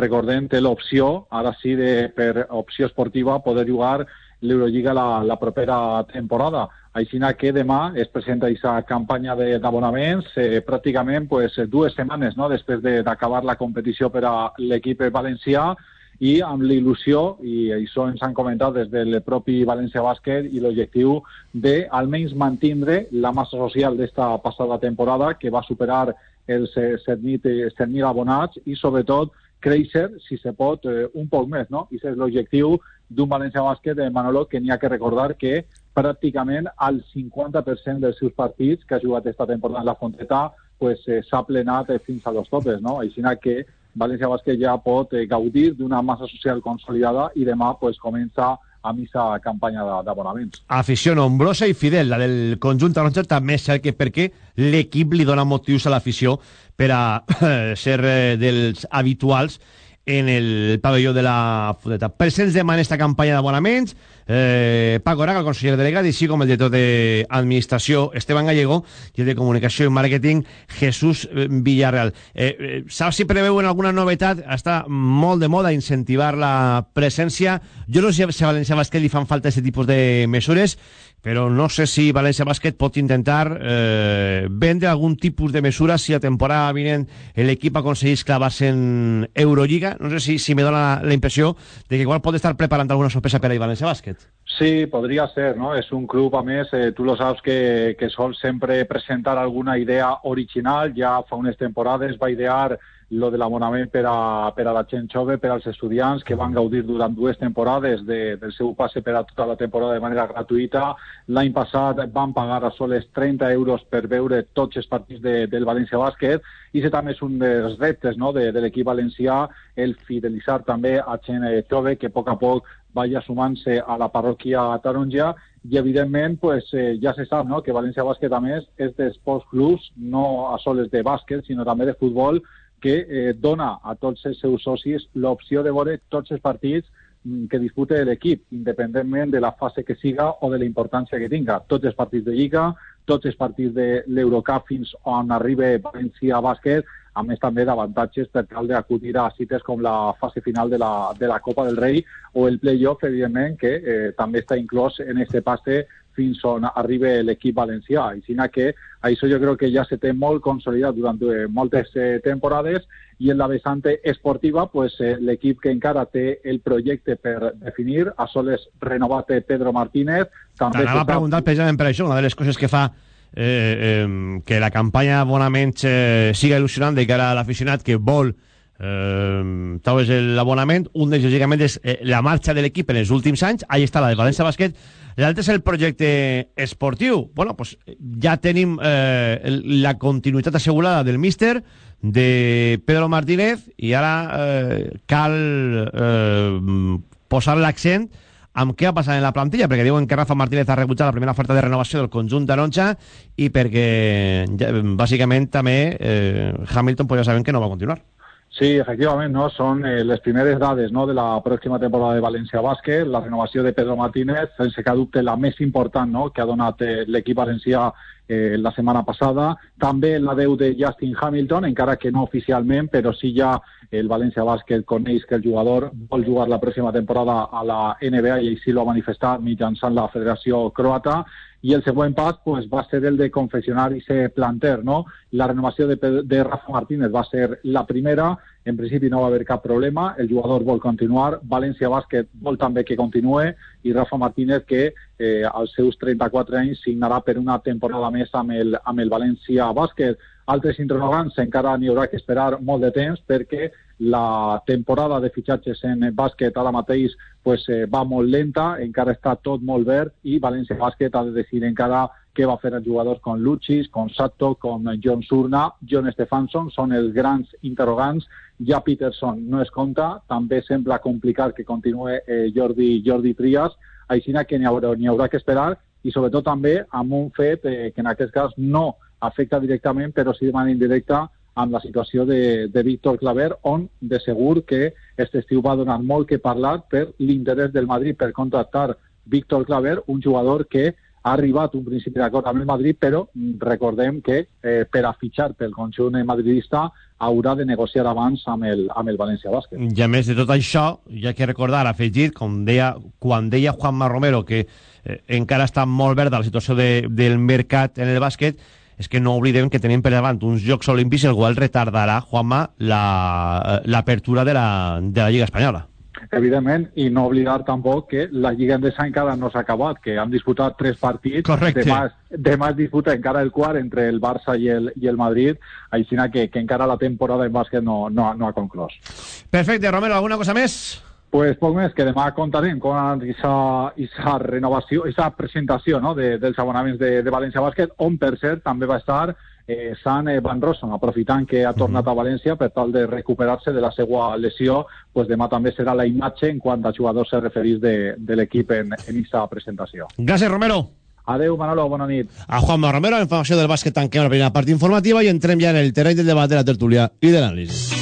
recordem, té l'opció, ara sí, de, per opció esportiva, poder jugar l'Eurolliga la, la propera temporada. Així que demà es presenta aquesta campanya de- d'abonaments, eh, pràcticament pues, dues setmanes no? després de- d'acabar la competició per a l'equip valencià, i amb la il·lusió, i això ens han comentat des del propi València Bàsquet, i l'objectiu de almenys mantindre la massa social d'esta passada temporada, que va superar els eh, 7.000 7.000 abonats, i sobretot créixer, si se pot, eh, un poc més, no? I és l'objectiu d'un València Bàsquet de Manolo, que n'hi ha que recordar que pràcticament al 50% dels seus partits que ha jugat esta temporada en la Fonteta pues, eh, s'ha plenat eh, fins a los topes, no? Així que València Bàsquet ja pot eh, gaudir d'una massa social consolidada i demà pues, comença a missa campanya d'abonaments. Afició nombrosa i fidel, la del conjunt taronja també és cert que perquè l'equip li dona motius a l'afició per a ser eh, dels habituals en el pavelló de la Fudeta. Presents demà en esta campanya d'abonaments, eh, Paco Raga, el conseller delegat, i així com el director d'Administració, Esteban Gallego, i el de Comunicació i Màrqueting, Jesús eh, Villarreal. Eh, eh, saps si preveuen alguna novetat? Està molt de moda incentivar la presència. Jo no sé si a València Basquet li fan falta aquest tipus de mesures, però no sé si València Bàsquet pot intentar eh, vendre algun tipus de mesura si a temporada vinent l'equip aconsegueix clavar-se en Eurolliga. No sé si, si me dona la impressió de que igual pot estar preparant alguna sorpresa per a València Bàsquet. Sí, podria ser, ¿no? És un club, a més, eh, tu lo saps, que, que sol sempre presentar alguna idea original. Ja fa unes temporades va idear lo de l'abonament per, a, per a la gent jove, per als estudiants que van gaudir durant dues temporades de, del seu passe per a tota la temporada de manera gratuïta. L'any passat van pagar a soles 30 euros per veure tots els partits de, del València Bàsquet i aquest també és un dels reptes no, de, de l'equip valencià, el fidelitzar també a gent eh, jove que a poc a poc vaya sumant-se a la parròquia taronja i evidentment pues, eh, ja se sap no? que València Bàsquet a més és dels pocs clubs no a soles de bàsquet sinó també de futbol que eh, dona a tots els seus socis l'opció de veure tots els partits mm, que dispute l'equip, independentment de la fase que siga o de la importància que tinga. Tots els partits de Lliga, tots els partits de l'Eurocup fins on arriba València Bàsquet, a més també d'avantatges per tal d'acudir a cites com la fase final de la, de la Copa del Rei o el play-off, evidentment, que eh, també està inclòs en este passe fins on arriba l'equip valencià. Així que això jo crec que ja se té molt consolidat durant eh, moltes eh, temporades i en la vessant esportiva pues, eh, l'equip que encara té el projecte per definir, a soles renovat Pedro Martínez. T'anava a preguntar precisament per això, una de les coses que fa eh, eh, que la campanya d'abonaments eh, siga il·lusionant de cara a l'aficionat que vol eh, tal l'abonament, un d'ells lògicament és eh, la marxa de l'equip en els últims anys, ahí està la de València Basquet, l'altre és el projecte esportiu. Bueno, pues ja tenim eh, la continuïtat assegurada del míster, de Pedro Martínez, i ara eh, cal eh, posar l'accent amb què ha passat en la plantilla, perquè diuen que Rafa Martínez ha rebutjat la primera oferta de renovació del conjunt d'Aronja i perquè, ja, bàsicament, també eh, Hamilton pues ja sabem que no va continuar. Sí, efectivament, no? són eh, les primeres dades no? de la pròxima temporada de València Bàsquet, la renovació de Pedro Martínez, sense que dubte la més important no? que ha donat eh, l'equip valencià eh, la setmana passada, també la deu de Justin Hamilton, encara que no oficialment, però sí ja el València Bàsquet coneix que el jugador vol jugar la pròxima temporada a la NBA i així lo ha manifestat mitjançant la Federació Croata, i el següent pas pues, va ser el de confeccionar i ser planter. No? La renovació de, de Rafa Martínez va ser la primera, en principi no va haver cap problema, el jugador vol continuar, València Bàsquet vol també que continue. I Rafa Martínez que eh, als seus 34 anys signarà per una temporada més amb el, amb el València Bàsquet. Altres interrogants encara n'hi haurà que esperar molt de temps perquè la temporada de fitxatges en bàsquet ara mateix pues, eh, va molt lenta, encara està tot molt verd i València Bàsquet ha de decidir encara què va fer els jugadors com Luchis, com Sato, com John Surna, John Stefansson, són els grans interrogants. Ja Peterson no es compta, també sembla complicat que continuï eh, Jordi, Jordi Trias, així que n'hi haurà, haurà que esperar i sobretot també amb un fet eh, que en aquest cas no afecta directament però sí de manera indirecta amb la situació de, de Víctor Claver, on de segur que aquest estiu va donar molt que parlar per l'interès del Madrid per contractar Víctor Claver, un jugador que ha arribat un principi d'acord amb el Madrid, però recordem que eh, per a fitxar pel conjunt madridista haurà de negociar abans amb el, amb el València Bàsquet. I a més de tot això, ja que recordar, afegir, com deia, quan deia Juanma Romero, que eh, encara està molt verda la situació de, del mercat en el bàsquet, és que no oblidem que tenim per davant uns Jocs Olímpics el qual retardarà, Juanma, l'apertura la, de, la, de la Lliga Espanyola. Evidentment, i no oblidar tampoc que la Lliga Endesa encara no s'ha acabat, que han disputat tres partits. Correcte. Demà, demà es disputa encara el quart entre el Barça i el, i el Madrid, així que, que encara la temporada en bàsquet no, no, no ha conclòs. Perfecte, Romero, alguna cosa més? Pues poc més, que demà contarem com aquesta renovació, aquesta presentació no, de, dels abonaments de, de València Bàsquet, on per cert també va estar eh, Sant eh, Van Rossum, aprofitant que ha tornat a València per tal de recuperar-se de la seva lesió, pues demà també serà la imatge en quant a jugadors se referís de, de l'equip en, en aquesta presentació. Gràcies, Romero. Adeu, Manolo, bona nit. A Juanma Romero, la informació del bàsquet tanquem la primera part informativa i entrem ja en el terreny del debat de la tertúlia i de l'anàlisi.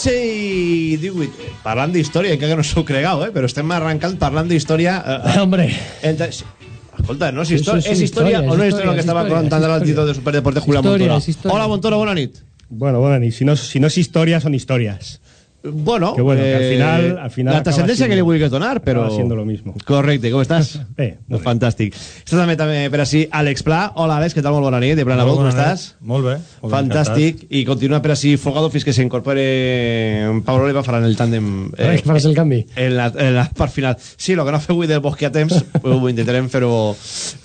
Dotze i 18. Parlant d'història, encara que no s'ho cregau, eh? però estem arrencant parlant d'història... Eh, Hombre. Entre... Escolta, no és, història, Sí, sí, és història, història, o no és és història el que estava història, contant és l'altito de Superdeporte Julián Història, Montoro? història. Hola, Montoro, bona nit. Bueno, bona nit. Si no, si no és història, són històries. Bueno, que bueno, que al eh, final, al final la trascendencia que li vulgui donar, però... acaba siendo lo mismo. Correcte, com estàs? Bé, molt Fantàstic. Estàs també, també per així, Àlex Pla. Hola, Àlex, què tal? Molt bona nit. De Plana Molt com bona nit. estàs? Molt bé. Molt Fantàstic. I continua per així Folgado fins que s'incorpore Pablo Oliva faran el tàndem Eh, que faràs el canvi. en la, en la part final. Sí, el que no feu avui del bosque a temps ho intentarem fer-ho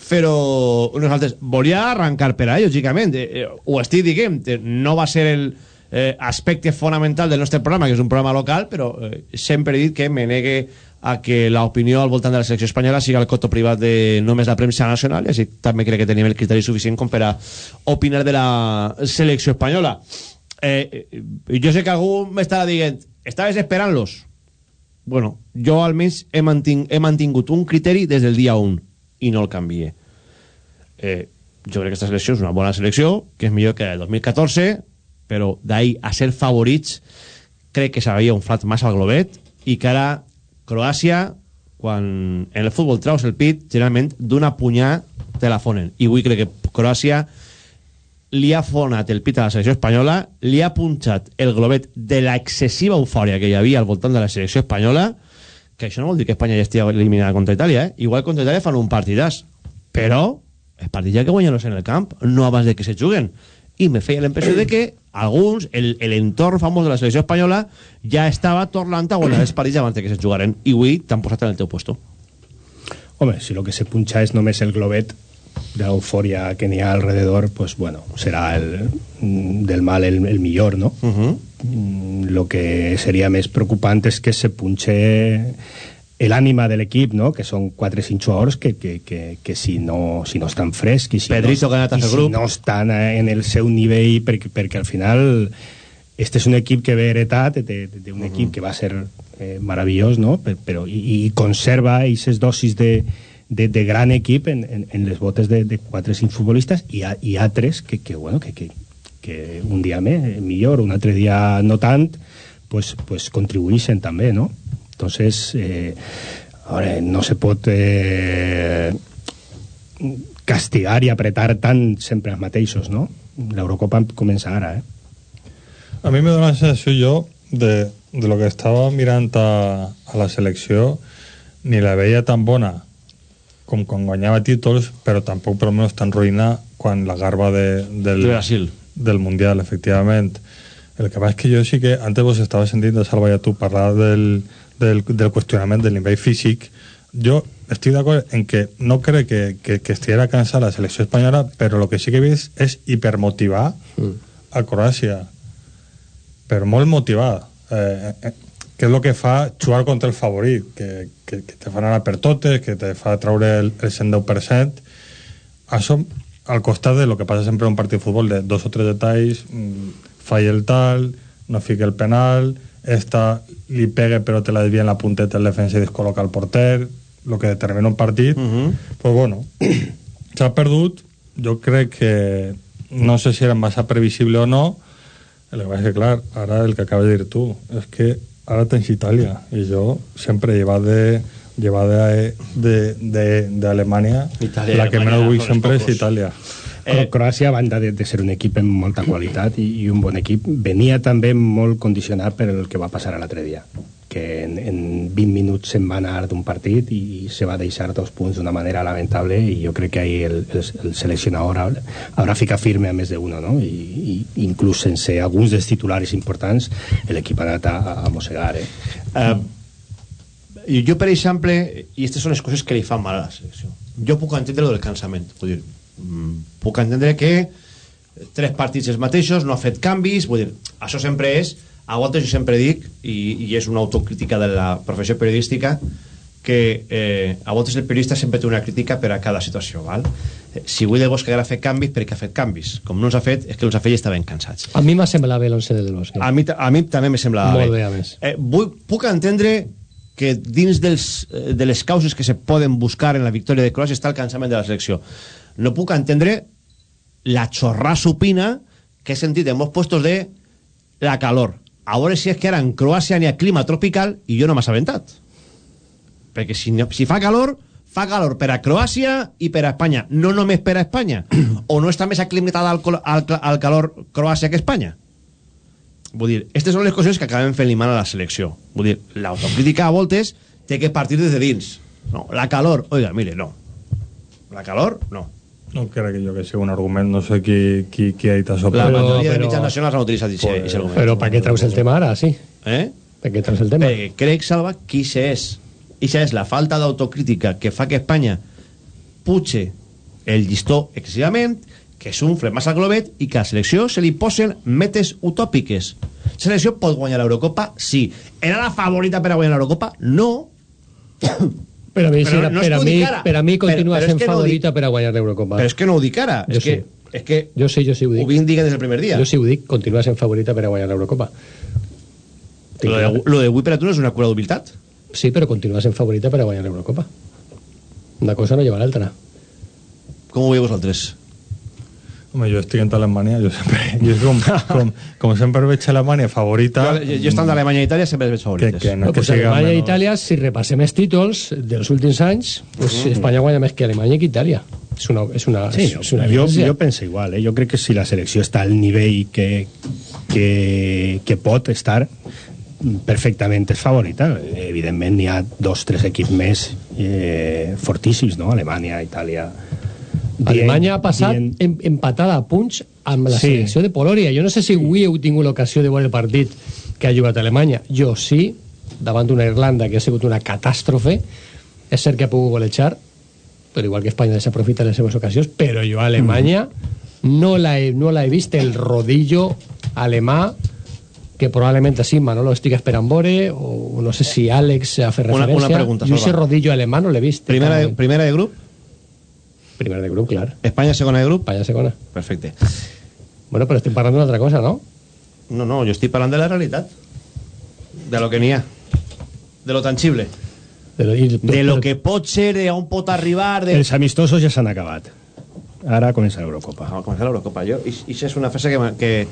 fer-ho nosaltres. Volia arrencar per ahí, lògicament. Eh, eh, ho estic dient, eh, no va ser el eh, aspecte fonamental del nostre programa, que és un programa local, però eh, sempre he dit que me negue a que l'opinió al voltant de la selecció espanyola siga el coto privat de només la premsa nacional, i així també crec que tenim el criteri suficient com per a opinar de la selecció espanyola. Eh, jo sé que algú m'estarà dient estaves esperant-los? Bueno, jo almenys he, manting, he mantingut un criteri des del dia 1 i no el canvie. Eh, jo crec que aquesta selecció és una bona selecció, que és millor que el 2014, però d'ahir a ser favorits crec que s'havia inflat massa el globet i que ara Croàcia, quan en el futbol traus el pit, generalment d'una punyà te la fonen. I avui crec que Croàcia li ha fonat el pit a la selecció espanyola, li ha punxat el globet de la excessiva eufòria que hi havia al voltant de la selecció espanyola, que això no vol dir que Espanya ja estigui eliminada contra Itàlia, eh? Igual contra Itàlia fan un partidàs, però el partit ja que guanyen-los en el camp, no abans de que se juguen. I me feia la impressió de que alguns, el, el entorn famós de la selecció espanyola, ja estava tornant a guanyar els partits abans que se jugaren. I avui t'han posat en el teu puesto. Hombre, si lo que se puncha es només el globet de la euforia que n'hi ha alrededor, pues bueno, serà el, del mal el, el millor, ¿no? Mm, Lo que sería més preocupant és que se punche el ànima de l'equip, no? que són 4 5 jugadors que, que, que, que si, no, si no estan frescs i si, Pedrito, no, a i si grup. no estan eh, en el seu nivell perquè, perquè al final este és un equip que ve heretat d'un equip que va ser eh, meravellós no? Per- però, i, i conserva aquestes dosis de, de, de gran equip en, en, en les botes de, de 4 5 futbolistes i, ha, i altres que, que, bueno, que, que, que un dia més, millor, un altre dia no tant, pues, pues contribueixen també, no? Entonces, eh, ahora, no se pot eh, castigar i apretar tant sempre els mateixos, no? L'Eurocopa comença ara, eh? A mi me dona la sensació jo de, de lo que estava mirant a, a la selecció ni la veia tan bona com quan guanyava títols, però tampoc per almenys tan ruïna quan la garba de, del, De Brasil. del Mundial, efectivament. El que passa és que jo sí que antes vos estava sentint de Salva i a tu parlar del, del, del qüestionament del nivell físic. Jo estic d'acord en que no crec que, que, que estiguera cansada la selecció espanyola, però el que sí que he vist és hipermotivar a Croàcia però molt motivada. Eh, eh, que és el que fa jugar contra el favorit que, que, que te fan anar per totes que te fa treure el, el 110% això al costat de lo que passa sempre en un partit de futbol de dos o tres detalls mm, falla el tal, no fica el penal esta li pegue però te la desvia en la punteta el defensa i descol·loca el porter el que determina un partit. Pues bueno s'ha perdut. Jo crec que no sé si era massa previsible o no. El que passa és que clar ara el que acabes de dir tu és que ara tens Itàlia i jo sempre he llevat de llevar de, de, de, de Alemanya. Itàlia i la que menys vull sempre és Itàlia Eh, Croàcia, a banda de, de ser un equip amb molta qualitat i, i un bon equip, venia també molt condicionat per el que va passar a l'altre dia que en, en 20 minuts se'n va anar d'un partit i se va deixar dos punts d'una manera lamentable i jo crec que ahí el, el, el seleccionador haurà, haurà ficat firme a més d'uno no? I, i inclús sense alguns dels titularis importants l'equip ha anat a, a mossegar eh? Uh, jo, per exemple, i aquestes són les coses que li fan mal a la selecció, jo puc entendre el del cansament, vull dir, puc entendre que tres partits els mateixos, no ha fet canvis, vull dir, això sempre és, a voltes jo sempre dic, i, i és una autocrítica de la professió periodística, que eh, a voltes el periodista sempre té una crítica per a cada situació, val? Eh, Si Will del Bosque ha fet canvis, perquè ha fet canvis. Com no els ha fet, és que els ha fet i estaven cansats. A mi m'ha semblat bé l'11 del Bosque. A mi, a mi també me sembla Molt bé, a més. Eh, vull, puc entendre que dins dels, eh, de les causes que se poden buscar en la victòria de Croàcia està el cansament de la selecció. No puc entendre la xorrà supina que he sentit en molts puestos de la calor. A veure si és que ara en Croàcia n'hi ha clima tropical i jo no m'has aventat. Perquè si, no, si fa calor, fa calor per a Croàcia i per a Espanya. No només per a Espanya. o no està més aclimatada al, al, al calor Croàcia que Espanya. Vull dir, aquestes són les coses que acabem fent-li mal a la selecció. Vull dir, l'autocrítica a voltes té que partir des de dins. No, la calor, oiga, mire, no. La calor, no. No crec que jo que sigui un argument no sé qui, qui, qui ha dit això La però- majoria de mitjans nacionals han utilitzat aquest Pues- argument. Però per què treus el tema ara, sí? Eh? Per què treus el tema? Perquè crec, Salva, que això és, això és la falta d'autocrítica que fa que Espanya puche el llistó excessivament, que s'unfle massa el globet i que a la selecció se li posen metes utòpiques. La selecció pot guanyar l'Eurocopa? Sí. Era la favorita per a guanyar l'Eurocopa? No. Per a mi, Però sí, no per, que a mi, per a mi continua Però- però sent que no favorita per a guanyar l'Eurocopa. Però és que no ho dic ara. Jo és, que, sí. és que Jo sí, jo sí ho dic. ho vinc dient des del primer dia. Jo sí ho dic, continua sent favorita per a guanyar l'Eurocopa. Lo de, lo de avui per a tu no és una cura d'humilitat? Sí, però continua sent favorita per a guanyar l'Eurocopa. Una cosa no lleva l'altra. Com ho veieu vosaltres? Home, jo estic en Alemanya, jo sempre, jo com, com, com sempre veig Alemanya favorita... Jo, jo estant d'Alemanya i Itàlia sempre les veig favorites. Que- que no- No, pues siga Alemanya i menys. Itàlia, si repassem els títols dels últims anys, pues Espanya guanya més que Alemanya i que Itàlia. És una, és una, Sí, és una jo, jo penso igual, eh? jo crec que si la selecció està al nivell que, que, que pot estar perfectament és favorita evidentment n'hi ha dos tres equips més eh, fortíssims no? Alemanya, Itàlia Alemanya ha passat dient- em, empatada a punts amb la Sí. selecció de Polònia. Jo no sé si avui heu tingut l'ocasió de veure el partit que ha jugat Alemanya. Jo sí, davant d'una Irlanda que ha sigut una catàstrofe. És cert que ha pogut golejar, però igual que Espanya desaprofita les seves ocasions, però jo a Alemanya no la he, no la he vist el rodillo alemà que probablement així Manolo estic esperant veure o no sé si Àlex ha fet Una- referència una pregunta, jo ese rodillo alemà no l'he vist Primera de, primera de grup? Primera de grup, clar Espanya segona de grup? Espanya segona Perfecte. Bueno, però estem parlant d'una altra cosa, no? No, no, jo estic parlant de la realitat. De lo que n'hi ha. De lo tangible. De lo, i, De lo que pot ser, de on pot arribar... De... els amistosos ja s'han acabat ara comença l'Eurocopa Ah, comença l'Eurocopa. Jo, i, i això és una frase que, me- que,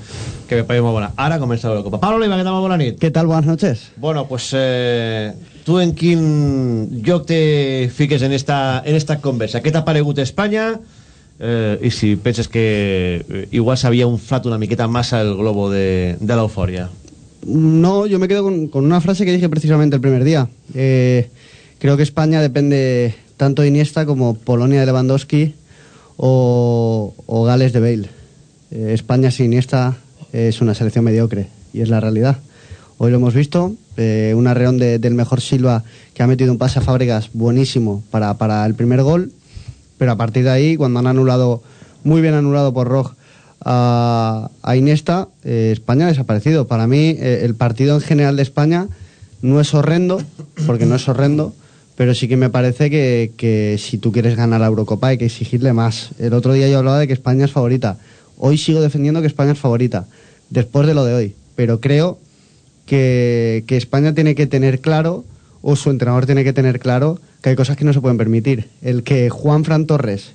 que me parece molt bona. Ara comença l'Eurocopa. Pablo Oliva, què tal? Molt bona nit. ¿Qué tal? Buenas noches. Bueno, pues eh, tu en quin lloc te fiques en esta, en esta conversa? Què t'ha paregut Espanya? Eh, I si penses que eh, igual s'havia inflat una miqueta massa el globo de, de l'eufòria. No, yo me quedo con, con una frase que dije precisamente el primer día. Eh, creo que España depende tanto de Iniesta como Polonia de Lewandowski o, o Gales de Bale. Eh, España sin Iniesta es una selección mediocre y es la realidad. Hoy lo hemos visto, eh, un arreón de- del mejor Silva que ha metido un pase a Fábregas buenísimo para, para el primer gol, pero a partir de ahí, cuando han anulado, muy bien anulado por Roj a, a Iniesta, eh, España ha desaparecido. Para mí, eh, el partido en general de España no es horrendo, porque no es horrendo, pero sí que me parece que, que si tú quieres ganar la Eurocopa hay que exigirle más. El otro día yo hablaba de que España es favorita. Hoy sigo defendiendo que España es favorita, después de lo de hoy. Pero creo que, que España tiene que tener claro, o su entrenador tiene que tener claro, que hay cosas que no se pueden permitir. El que Juan Fran Torres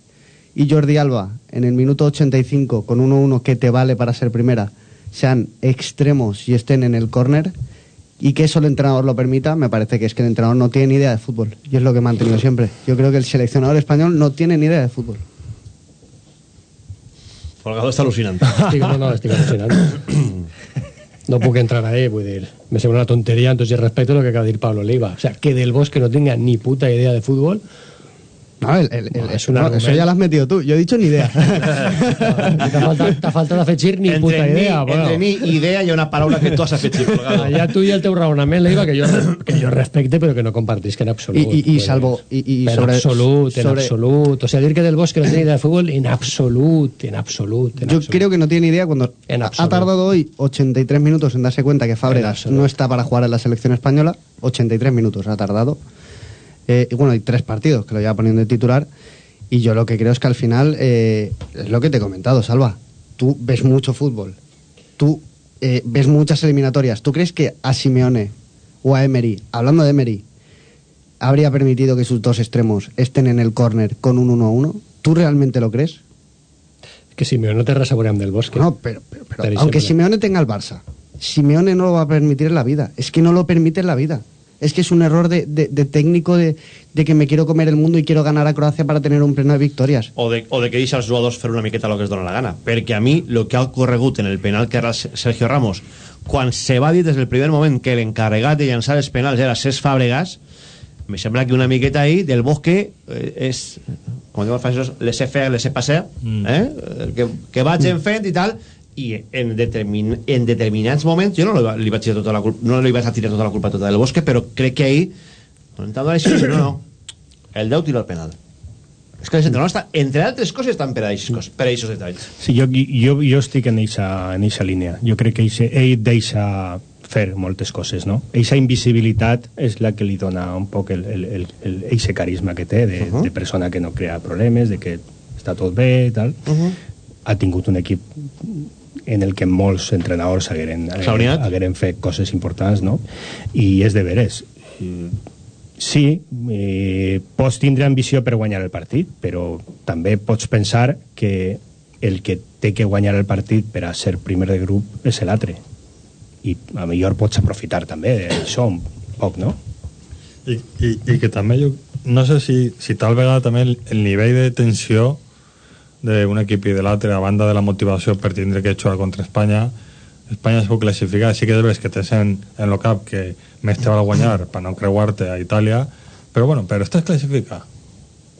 y Jordi Alba, en el minuto 85, con 1-1 que te vale para ser primera, sean extremos y estén en el córner, y que eso el entrenador lo permita, me parece que es que el entrenador no tiene ni idea de fútbol. Y es lo que he mantenido siempre. Yo creo que el seleccionador español no tiene ni idea de fútbol. Folgado està al·lucinant. Estic, no, no, estic. No puc entrar ahí, vull dir, me sembla una tontería, entonces respecto lo que acaba de decir Pablo Leiva. O sea, que del Bosque no tenga ni puta idea de fútbol, No, el- el- el- es un no, argumento. eso ya lo has metido tú. Yo he dicho ni idea. t'ha faltat, t'ha faltat afegir ni puta Entre idea. ni, entre ni i idea hi ha una paraula que tu has afegit, Folgado. Allà tu i el teu raonament, Leiva, que jo, que jo respecte, però que no compartisc en absolut. Y- y- y salvo- y- y en sobre- absolut, en sobre- absolut. O sea, dir que del Bosque no tiene idea de fútbol, en absolut, en absolut. En Yo absolut. creo que no tiene ni idea cuando En ha absoluto. tardado hoy 83 minutos en darse cuenta que Fábregas no está para jugar en la selección española. 83 minutos ha tardado. Eh, bueno, hay tres partidos que lo lleva poniendo de titular. Y yo lo que creo es que al final, eh, es lo que te he comentado, Salva. Tú ves mucho fútbol. Tú eh, ves muchas eliminatorias. ¿Tú crees que a Simeone o a Emery, hablando de Emery, habría permitido que sus dos extremos estén en el córner con un 1-1? ¿Tú realmente lo crees? Que Simeone veure amb del Bosque. No, pero, pero- pero Per aunque. Simeone tenga el Barça, Simeone no lo va a permitir en la vida. Es que no lo permite en la vida. Es que es un error de, de- de técnico de, de que me quiero comer el mundo y quiero ganar a Croacia para tener un pleno de victorias. o de, o de que deixa els jugadors fer una miqueta el que es dona la gana perquè a mi el que ha ocorregut en el penal que era Sergio Ramos quan se va dir des del primer moment que l'encarregat de llançar els penals era Cesc Fàbregas me sembla que una miqueta ahí del Bosque eh, és, com diuen els francesos laissez faire, laissez passer Mm. eh? que, que vagin fent i tal i en, determin, en determinats moments jo no li, va- li vaig tirar tota la culpa no li vaig a tirar tota la culpa tota del Bosque però crec que ahir això no, no, el deu tira el penal és que els entrenadors estan, entre altres coses estan per a aquests detalls Sí, jo, jo, jo estic en eixa línia. Jo crec que ell deixa fer moltes coses, no? Eixa invisibilitat és la que li dona un poc el, el, el, el, eixe carisma que té de, uh -huh. de persona que no crea problemes, de que està tot bé i tal. Uh -huh. Ha tingut un equip en el que molts entrenadors hagueren, Clauniat. hagueren fet coses importants, no? I és de veres. Eh, Sí, eh, pots tindre ambició per guanyar el partit, però també pots pensar que el que té que guanyar el partit per a ser primer de grup és l'altre. I a millor pots aprofitar també d'això un poc, no? I, i, i que també jo no sé si, si tal vegada també el, el nivell de tensió d'un equip i de l'altre a banda de la motivació per tindre que jugar contra Espanya Espanya es pot classificar sí que és veritat que tens en, en el cap que més te val guanyar per no creuar-te a Itàlia però bueno, però estàs classificat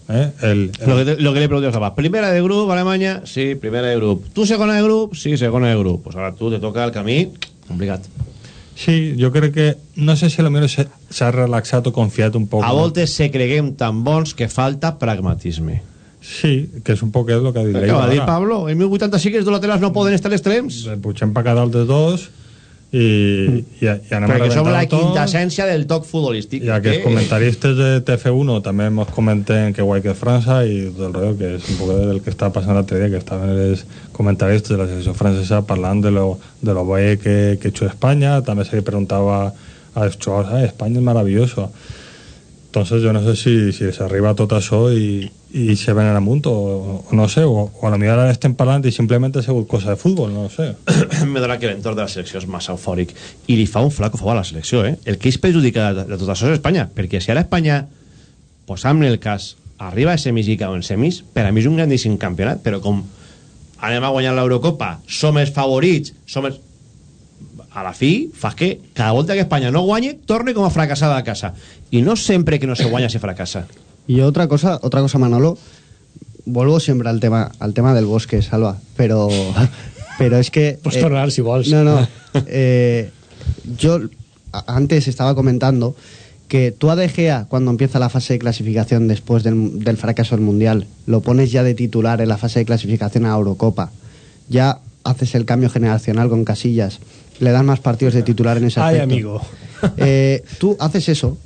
eh? el, el, Lo que, te- lo que le pregunté a primera de grupo, Alemania, sí, primera de grupo. ¿Tú segona de grupo? Sí, segona de grupo. Pues ahora tú te toca el camí complicat. Sí, jo crec que no sé si se- s'ha relaxat o confiat un poc A no? voltes se creguem tan bons que falta pragmatisme. Sí, que és un poc el que ha dit Què Leiva va dir ara. Pablo? En 1085 els dolatelas no poden estar extrems. Puigem per cada altres dos i, i, i anem Perquè som la tot. quinta essència del toc futbolístic. I aquests Que- comentaristes de TF1 també ens comenten que guai que és França i tot el rotllo, que és un poc del que està passant l'altre dia, que estaven els comentaristes de la selecció francesa parlant de lo, de lo bé que, que ha hecho España, també se li preguntava a jugadors, ah, España es maravilloso. Entonces yo no sé si, si se arriba tot això i, i se venen amunt o, o no sé, o, o a la millor ara estem parlant i simplement ha sigut cosa de futbol, no sé. me dona que l'entorn de la selecció és massa eufòric i li fa un flaco favor a la selecció eh? el que és perjudica de, de tot això és Espanya perquè si ara Espanya posam-ne el cas arriba a semis i cau en semis per a mi és un grandíssim campionat però com anem a guanyar l'Eurocopa som els favorits som els... a la fi fa que cada volta que Espanya no guanye torne com a fracassada a casa i no sempre que no se guanya se fracassa Y otra cosa, otra cosa, Manolo, vuelvo siempre al tema, al tema del bosque, Salva, pero, pero es que... Pots tornar, si vols. No, no. eh, yo antes estaba comentando que tú a De Gea, cuando empieza la fase de clasificación después del, del fracaso del Mundial, lo pones ya de titular en la fase de clasificación a Eurocopa. Ya haces el cambio generacional con Casillas. Le das más partidos de titular en ese Ay, aspecto. amigo. Eh, tú haces eso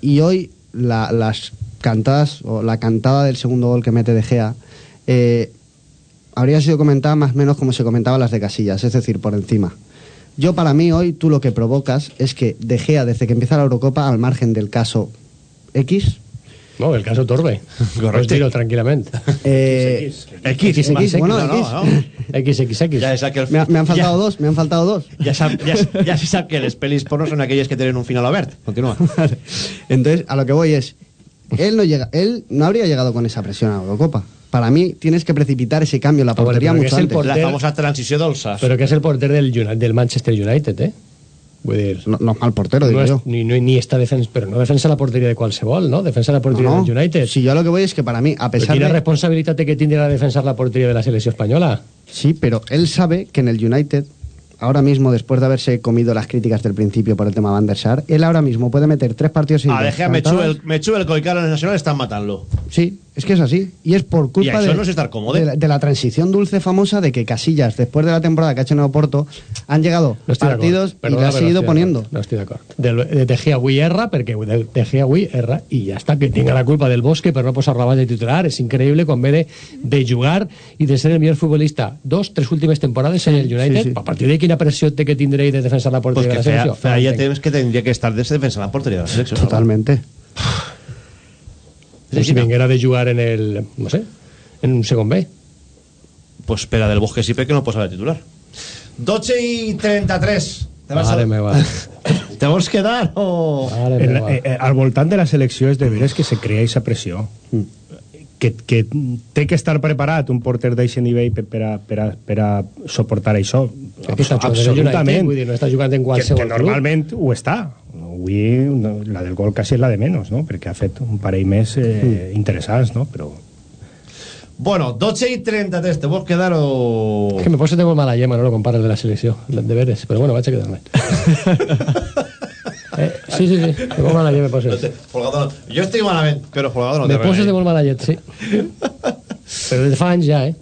y hoy la- las cantadas o la cantada del segundo gol que mete De Gea eh, habría sido comentada más o menos como se comentaba las de Casillas, es decir, por encima. Yo, para mí, hoy tú lo que provocas es que De Gea, desde que empieza la Eurocopa, al margen del caso X, No, el caso Torbe. Correcto. Pues tranquilamente. eh, X, X, X, bueno, no, X. no. XXX. Ya, esa que el- Me, me han faltado ya- dos, me han faltado dos. Ya, sab- ya, ya se sabe que les pelis porno son aquellas que tienen un final abierto. Continúa. Entonces, a lo que voy es, él no llega, él no habría llegado con esa presión a la Eurocopa. Para mí, tienes que precipitar ese cambio en la Ah, portería mucho es el antes. porter- La famosa transició dolça. Pero que es el porter del, del Manchester United, eh? Vull dir... No, portero, no ni, no, ni està defens, però no defensa la porteria de qualsevol, no? Defensa la porteria No, no. del United. Si yo a lo que voy es que para mí, a pesar quina de... responsabilitat té que tindrà defensar la porteria de la selecció espanyola? Sí, pero él sabe que en el United, ahora mismo, después de haberse comido las críticas del principio por el tema Van der Sar, él ahora mismo puede meter tres partidos sin Ah, deja, me chuve el, el Nacional, están matando. Sí, es que es así. Y es por culpa Y de, no es estar cómodo. de, la, de la transición dulce famosa de que Casillas, después de la temporada que ha hecho en Oporto, han llegado No partidos y le ha seguido poniendo. No d'acord. De, de De Gea erra, perquè de, de Gea erra, i ja està, que tinga la culpa del Bosque per no posar la base titular. És increïble quan ve de, de jugar i de ser el millor futbolista dos, tres últimes temporades en el United. sí. A partir de quina pressió té que tindré de defensar la Pues porteria que de la fea, selecció? fea ya que tendría que estar de defensa en la portería de la selección. Totalmente. Com si vinguera de jugar en el... no sé, en un segon B. Pues espera del Bosque sí, que no posa la titular. 12 y 33. Te vas Mare a... meva. ¿Te a quedar o...? Mare El, meva. eh, eh, al voltant de la selecció és de veres que se crea aquesta pressió que, que té que estar preparat un porter d'aquest nivell per, per, a, per, a, per a suportar això el United, vull dir, no està jugant en que, qualsevol que normalment ho està avui no, la del gol quasi és la de menys no? perquè ha fet un parell més eh, interessants no? però Bueno, 12 y 33. ¿Te vas a quedar o...? Es que me pose tengo mala yema, no lo compares de la selección, de veres, pero bueno, vaig a quedarme. eh, sí, sí, sí, tengo mala yema, me poses. Folgado no. Jo estic malament, però Folgado no Me té poses de molt mala llet, sí. Però des de fa anys ja, eh?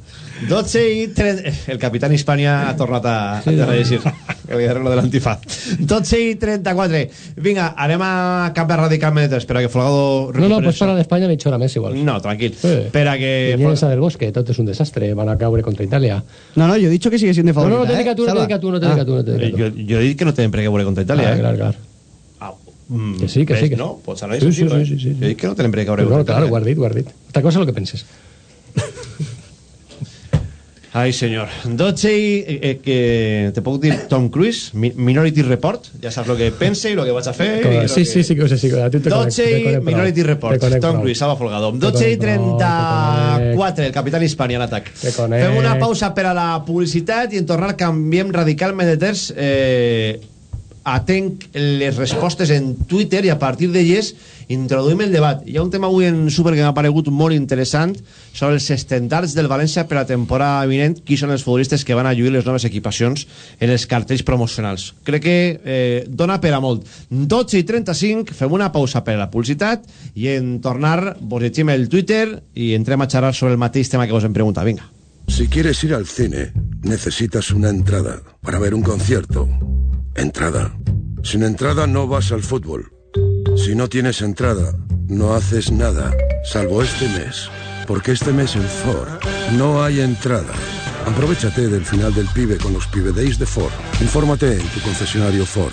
12 i 30... El capitán Hispania ha tornat a, a Sí, no. reeixir. Que li darrere de l'antifaz. 12 i 34. Vinga, anem a canviar radicalment de temps, per a que Folgado... No, no, recupere pues això. para d'Espanya mitja hora més, igual. No, tranquil. Sí. Per a que... Iniesta del Bosque, tot és un desastre, van a caure contra Itàlia. No, no, yo he dicho que sigue siendo No, favorita. no, no te ¿eh? diga tú, no te diga tú, no te Ah. diga tú, no te Eh, diga Jo, tú. jo he dit que no tenen per què veure contra Itàlia, Ah, eh? clar, clar. Mm, Que sí, que sí, que No? sí. Pots anar Sí, sí, sí, sí, sí, sí. Dit que no tenen per què veure Pero claro, Itàlia. guardit, guardit. Otra cosa es lo que penses. Ai, senyor. 12 i... Eh, eh, que te puc dir Tom Cruise, Mi- Minority Report. Ja saps el que pense i el que vaig a fer. i lo Sí, que... sí, sí, que ho sé, sí. Conec- 12 te i prou. Minority Report. conec Tom. Cruise, Salva Folgado. Te 12 i conec prou, te 34, el Capitán Hispania en atac. Fem una pausa per a la publicitat i en tornar canviem radicalment de terç. Eh, atenc les respostes en Twitter i a partir d'elles introduïm el debat. Hi ha un tema avui en Super que m'ha paregut molt interessant sobre els estendards del València per a temporada vinent, qui són els futbolistes que van a lluir les noves equipacions en els cartells promocionals. Crec que eh, dona per a molt. 12 i 35, fem una pausa per a la publicitat i en tornar vos llegim el Twitter i entrem a xerrar sobre el mateix tema que vos hem preguntat. Vinga. Si quieres ir al cine, necesitas una entrada. Para ver un concierto, entrada. Sin entrada no vas al fútbol. Si no tienes entrada, no haces nada, salvo este mes. Porque este mes en Ford no hay entrada. Aprovechate del final del pibe con los Pibe Days de Ford. Infórmate en tu concesionario Ford.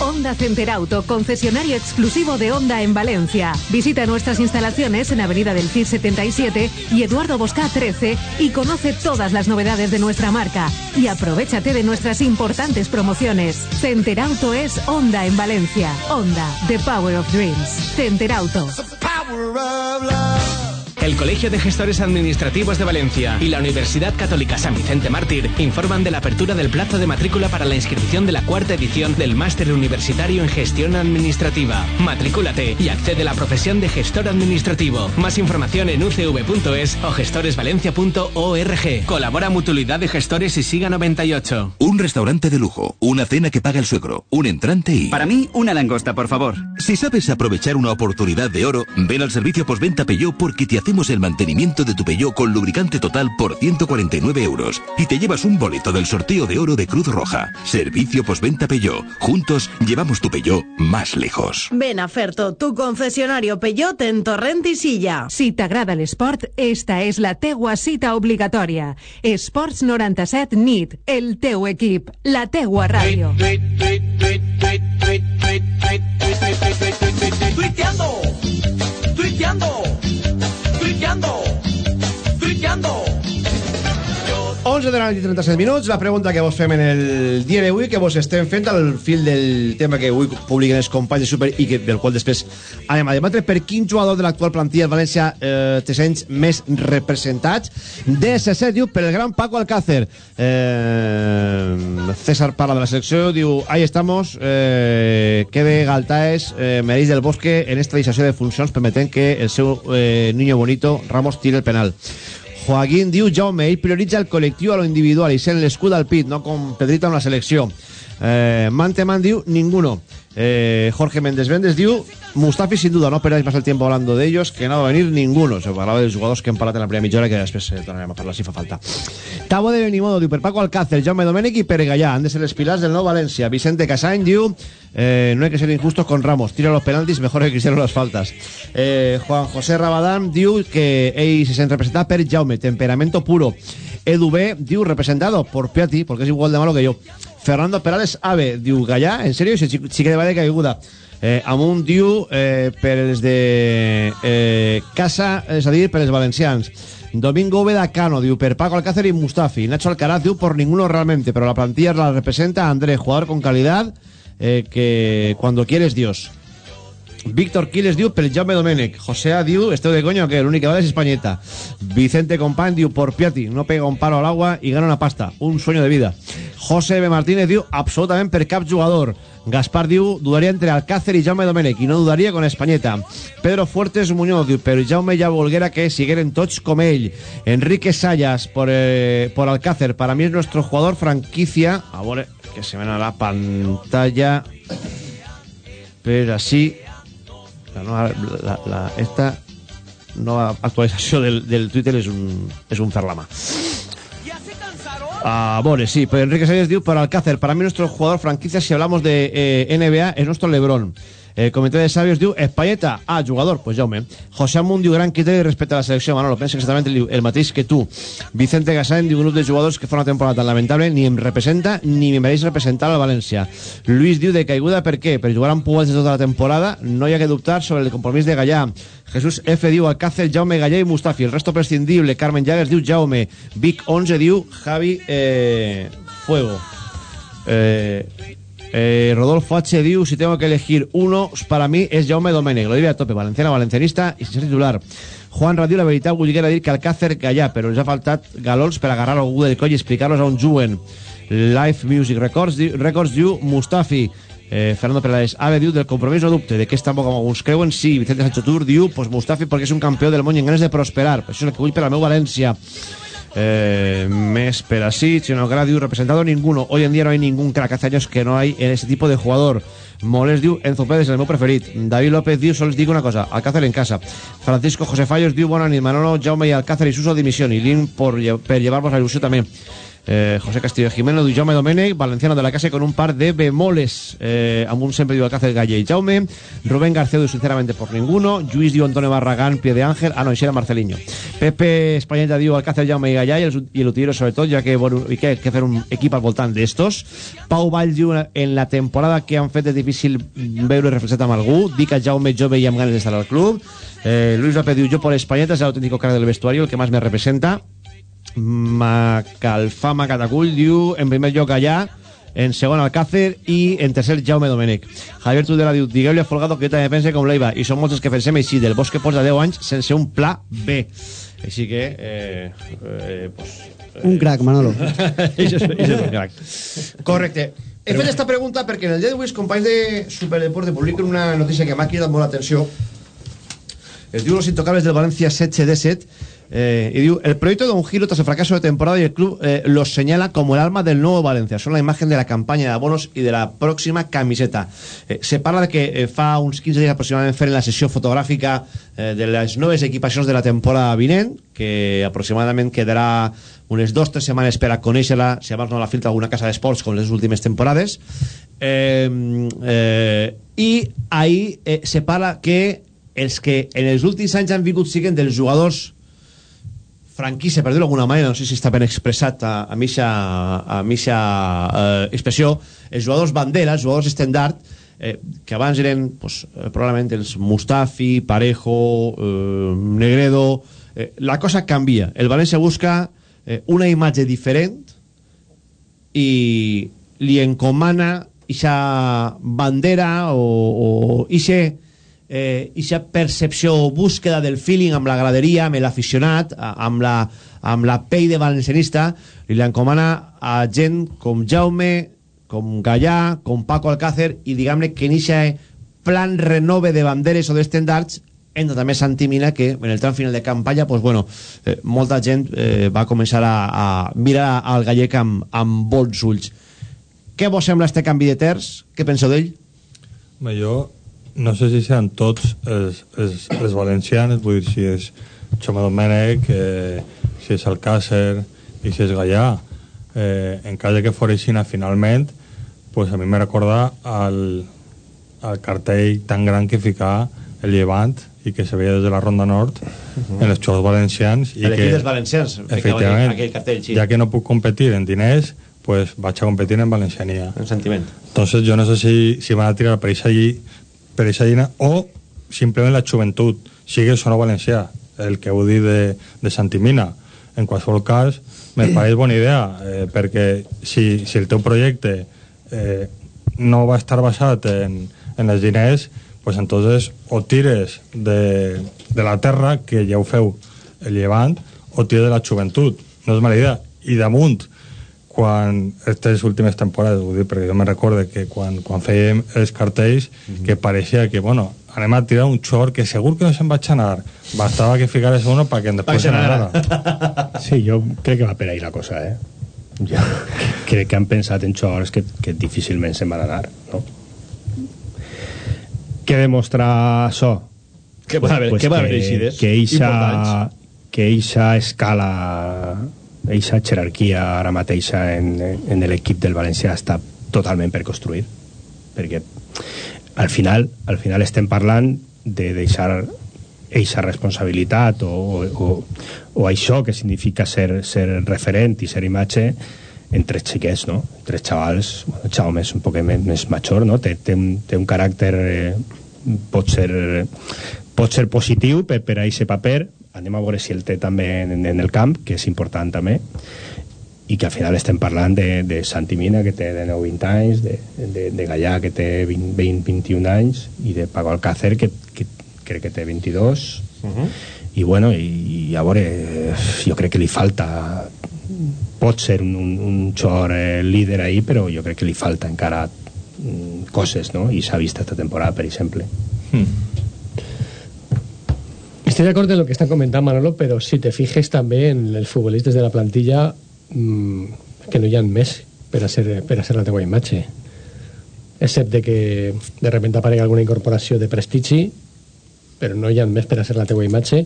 Honda Center Auto, concesionario exclusivo de Honda en Valencia. Visita nuestras instalaciones en Avenida del CID 77 y Eduardo Bosca 13 y conoce todas las novedades de nuestra marca. Y aprovechate de nuestras importantes promociones. Center Auto es Honda en Valencia. Honda, The Power of Dreams. Center Auto. El Colegio de Gestores Administrativos de Valencia y la Universidad Católica San Vicente Mártir informan de la apertura del plazo de matrícula para la inscripción de la cuarta edición del Máster Universitario en Gestión Administrativa. Matricúlate y accede a la profesión de gestor administrativo. Más información en ucv.es o gestoresvalencia.org. Colabora Mutualidad de Gestores y Siga 98. Un restaurante de lujo, una cena que paga el suegro, un entrante y... Para mí, una langosta, por favor. Si sabes aprovechar una oportunidad de oro, ven al servicio postventa Peugeot porque te hacemos el mantenimiento de tu Peugeot con lubricante total por 149 euros y te llevas un boleto del sorteo de oro de Cruz Roja. Servicio postventa Peugeot. Juntos llevamos tu Peugeot más lejos. Ven a Ferto, tu concesionario Peugeot en Torrent i Silla. Si t'agrada l'esport, esta és la teua cita obligatòria. Esports 97 NIT, el teu equip, la teua ràdio. Tuiteando, tuiteando, friqueando, friqueando. 11 de la nit i 37 minuts. La pregunta que vos fem en el dia d'avui, que vos estem fent al fil del tema que avui publiquen els companys de Super i que, del qual després anem a debatre, per quin jugador de l'actual plantilla del València eh, té anys més representats. DSC diu per el gran Paco Alcácer. Eh, César parla de la selecció, diu ahí estamos, eh, que de Galtaes, eh, Mereix del Bosque en esta de funcions permetent que el seu eh, niño bonito Ramos tire el penal. Joaquín diu Jaume, ell prioritza el col·lectiu a lo individual i sent l'escut al pit, no com Pedrito amb la selecció. Eh, Manteman diu ninguno. Eh, Jorge Méndez Méndez diu Mustafi sin duda, no perdáis más el tiempo hablando de ellos que no va a venir ninguno. Se parlava dels jugadors que hem parlat en la primera mitja que després eh, tornarem a parlar si fa falta. Tabo de Benimodo diu per Paco Alcácer, Jaume Domènech i per Gallà han de ser els pilars del nou València. Vicente Casany diu eh, no hay que ser injustos con Ramos, tira los penaltis mejor que Cristiano las faltas. Eh, Juan José Rabadán diu que ell se sent representat per Jaume, temperamento puro. Edu B diu representado por Piatti, porque es igual de malo que yo. Fernando Perales Ave diu Gallà, en serio, si xique de Valle caiguda. Eh, Amunt diu eh, per de eh, Casa, és a dir, per valencians. Domingo Veda Cano diu per Paco Alcácer y Mustafi. Nacho Alcaraz diu por ninguno realmente, pero la plantilla la representa André, jugador con calidad eh, que cuando quieres Dios. Víctor Quiles diu per Jaume Domènech. José diu, esteu de coño, que l'únic que vale és Españeta. Vicente Company diu por Piatti, no pega un palo al agua y gana una pasta. Un sueño de vida. José B. Martínez diu absolutament per cap jugador. Gaspar diu dudaria entre Alcácer i Jaume Domènech i no dudaria con Españeta. Pedro Fuertes Muñoz diu per Jaume ja volguera que sigueren tots com ell. Enrique Sayas por, eh, por Alcácer. Para mí es nuestro jugador franquicia. A veure, que se ven a la pantalla. Pero así la nova, la, la, esta nova actualització del, del Twitter és un, és un fer la mà. A veure, sí, pero Enrique Sánchez diu, para Alcácer, para mí nuestro jugador franquicia, si hablamos de eh, NBA, es nuestro Lebron. Eh, comentario de Sabios diu, Españeta, ah, jugador, pues Jaume. José Amunt diu, gran criteri respecte a la selecció, Manolo, pensa exactament el, el mateix que tu. Vicente Gassain diu, un grup de jugadors que fa una temporada tan lamentable, ni em representa, ni em mereix representar al València. Luis diu, de caiguda, per què? Per jugar amb Pugas de tota la temporada, no hi ha que dubtar sobre el compromís de Gallà. Jesús F diu, Alcácer, Jaume Gallà i Mustafi, el resto prescindible. Carmen Llagas diu, Jaume. Vic 11 diu, Javi eh, Fuego. Eh, Eh, Rodolfo H. diu, si tengo que elegir uno, para mí es Jaume Domènech. Lo diré a tope, valenciana, valencianista i sin ser titular. Juan Radio, la veritat, volguera dir que Alcácer Gallà, però ens ha faltat galols per agarrar algú del coll i explicar-los a on juguen. Live Music Records, diu, Records diu Mustafi. Eh, Fernando Peláez Ave diu del compromís no dubte de que és tampoc com alguns creuen sí, Vicente Sancho Tour diu pues Mustafi perquè és un campió del món i en ganes de prosperar això és el que vull per al meu València eh, més per así Chino diu representado ninguno. Hoy en día no hay ningún crack que no hay en ese tipo de jugador. Moles diu Enzo Pérez el meu preferit. David López diu sols dic una cosa Alcácer en casa. Francisco José Fallos diu bona nit Manolo Jaume i Alcácer i Suso dimisión y Lin por, per llevarnos la ilusió també Eh, José Castillo Jimeno Jaume Domènech, valenciano de la casa con un par de bemoles. Eh, amb un sempre diu Alcácer Galle i Jaume. Rubén García diu sinceramente por ninguno. Lluís diu Antonio Barragán, Pie de Ángel. Ah, no, això era Marceliño. Pepe Españeta diu Alcácer, Jaume i el, i Utillero sobretot, ja que bueno, hi que, que fer un equip al voltant d'estos. Pau Vall diu en la temporada que han fet és difícil veure reflexat amb algú. Dic a Jaume jove i amb ganes d'estar al club. Eh, Luis López diu yo por Españeta es el auténtico cara del vestuario, el que más me representa. Macalfama Catacull diu, en primer lloc allà, en segon Alcácer i en tercer Jaume Domènech. Javier Tudela diu, digueu-li a Folgado que jo també pense com l'Eiva i som molts els que pensem així, del Bosque porta 10 anys sense un pla B. Així que, eh, eh, pues, Un crack, Manolo. això és, això és un crack. Correcte. He fet esta pregunta perquè en el dia d'avui els companys de Superdeporte publiquen una notícia que m'ha cridat molt l'atenció. Es diu Los Intocables del Valencia 7 eh, y diu, el proyecto da un giro tras el fracaso de temporada y el club eh, los señala como el alma del nuevo Valencia. Son la imagen de la campaña de abonos y de la próxima camiseta. Eh, se parla de que eh, fa uns 15 dies aproximadament feren la sessió fotogràfica eh, de les noves equipacions de la temporada vinent, que aproximadament quedarà unes dues o tres setmanes per a conèixer-la, si abans no la filtra alguna casa d'esports com les últimes temporades. Eh, eh, I ahí eh, se parla que els que en els últims anys han vingut siguen dels jugadors franquícia, per dir-ho d'alguna manera, no sé si està ben expressat a, a mitja, a mitja eh, expressió, els jugadors bandera, els jugadors estendard, eh, que abans eren pues, eh, probablement els Mustafi, Parejo, eh, Negredo... Eh, la cosa canvia. El València busca eh, una imatge diferent i li encomana ixa bandera o, o ixe eh, ixa percepció o búsqueda del feeling amb la graderia, amb l'aficionat, amb la, amb la pell de valencianista, i l'encomana a gent com Jaume, com Gallà, com Paco Alcácer, i diguem-ne que en ixa plan renove de banderes o d'estendards entra també Santi Mina que en el tram final de campanya pues bueno, eh, molta gent eh, va començar a, a mirar al gallec amb, amb bons ulls què vos sembla este canvi de terç? què penseu d'ell? Home, jo no sé si seran tots els, els, els valencians, vull dir, si és Xoma Domènech, eh, si és Alcácer i si és Gallà. Eh, en cas que foreixin finalment, pues a mi me recorda al, al cartell tan gran que fica el Llevant i que se veia des de la Ronda Nord uh -huh. en els jugadors valencians i que, dels valencians efectivament, aquell, cartell sí. ja que no puc competir en diners pues vaig a competir en valenciania en sentiment entonces jo no sé si, si van a tirar per lli, per eixa llina o simplement la joventut sigues o no valencià el que heu dit de, de Santimina en qualsevol cas me pareix bona idea eh, perquè si, si el teu projecte eh, no va estar basat en, en els diners pues entonces o tires de, de la terra que ja ho feu el llevant o tires de la joventut. No és mala idea. I damunt quan aquestes últimes temporades ho dic perquè jo me recorde que quan, quan fèiem els cartells mm -hmm. que pareixia que bueno, anem a tirar un xor que segur que no se'n vaig anar bastava que ficares uno perquè després se n'anara Sí, jo crec que va per ahí la cosa, eh? Ja, crec que han pensat en xors que, que difícilment se'n van anar, no? Què demostra això? Què va haver- què va haver eixides que eixa, que eixa escala eixa jerarquia ara mateixa en, en l'equip del Valencià està totalment per construir perquè al final, al final estem parlant de deixar eixa responsabilitat o, o, o, això que significa ser, ser referent i ser imatge en tres xiquets, no? Tres xavals, bueno, Jaume és un poc més, més major, no? Té, té, un, té un caràcter eh, pot ser pot ser positiu per, per a aquest paper anem a veure si el té també en, en el camp que és important també i que al final estem parlant de, de Santi Mina que té de 9-20 anys de, de, de Gallà que té 20-21 anys i de Paco Alcácer que, que crec que té 22 Uh -huh. i bueno, i, i a veure jo crec que li falta pot ser un, un, un xor eh, líder ahí però jo crec que li falta encara mm, coses, no? I s'ha vist esta temporada, per exemple. Estoy de acuerdo en lo que está comentando Manolo, pero si te fijes també en els futbolistes de la plantilla mmm, que no hi ha més per a ser, per a ser la teua imatge. Excepte que de repente aparega alguna incorporació de prestigi però no hi ha més per a ser la teua imatge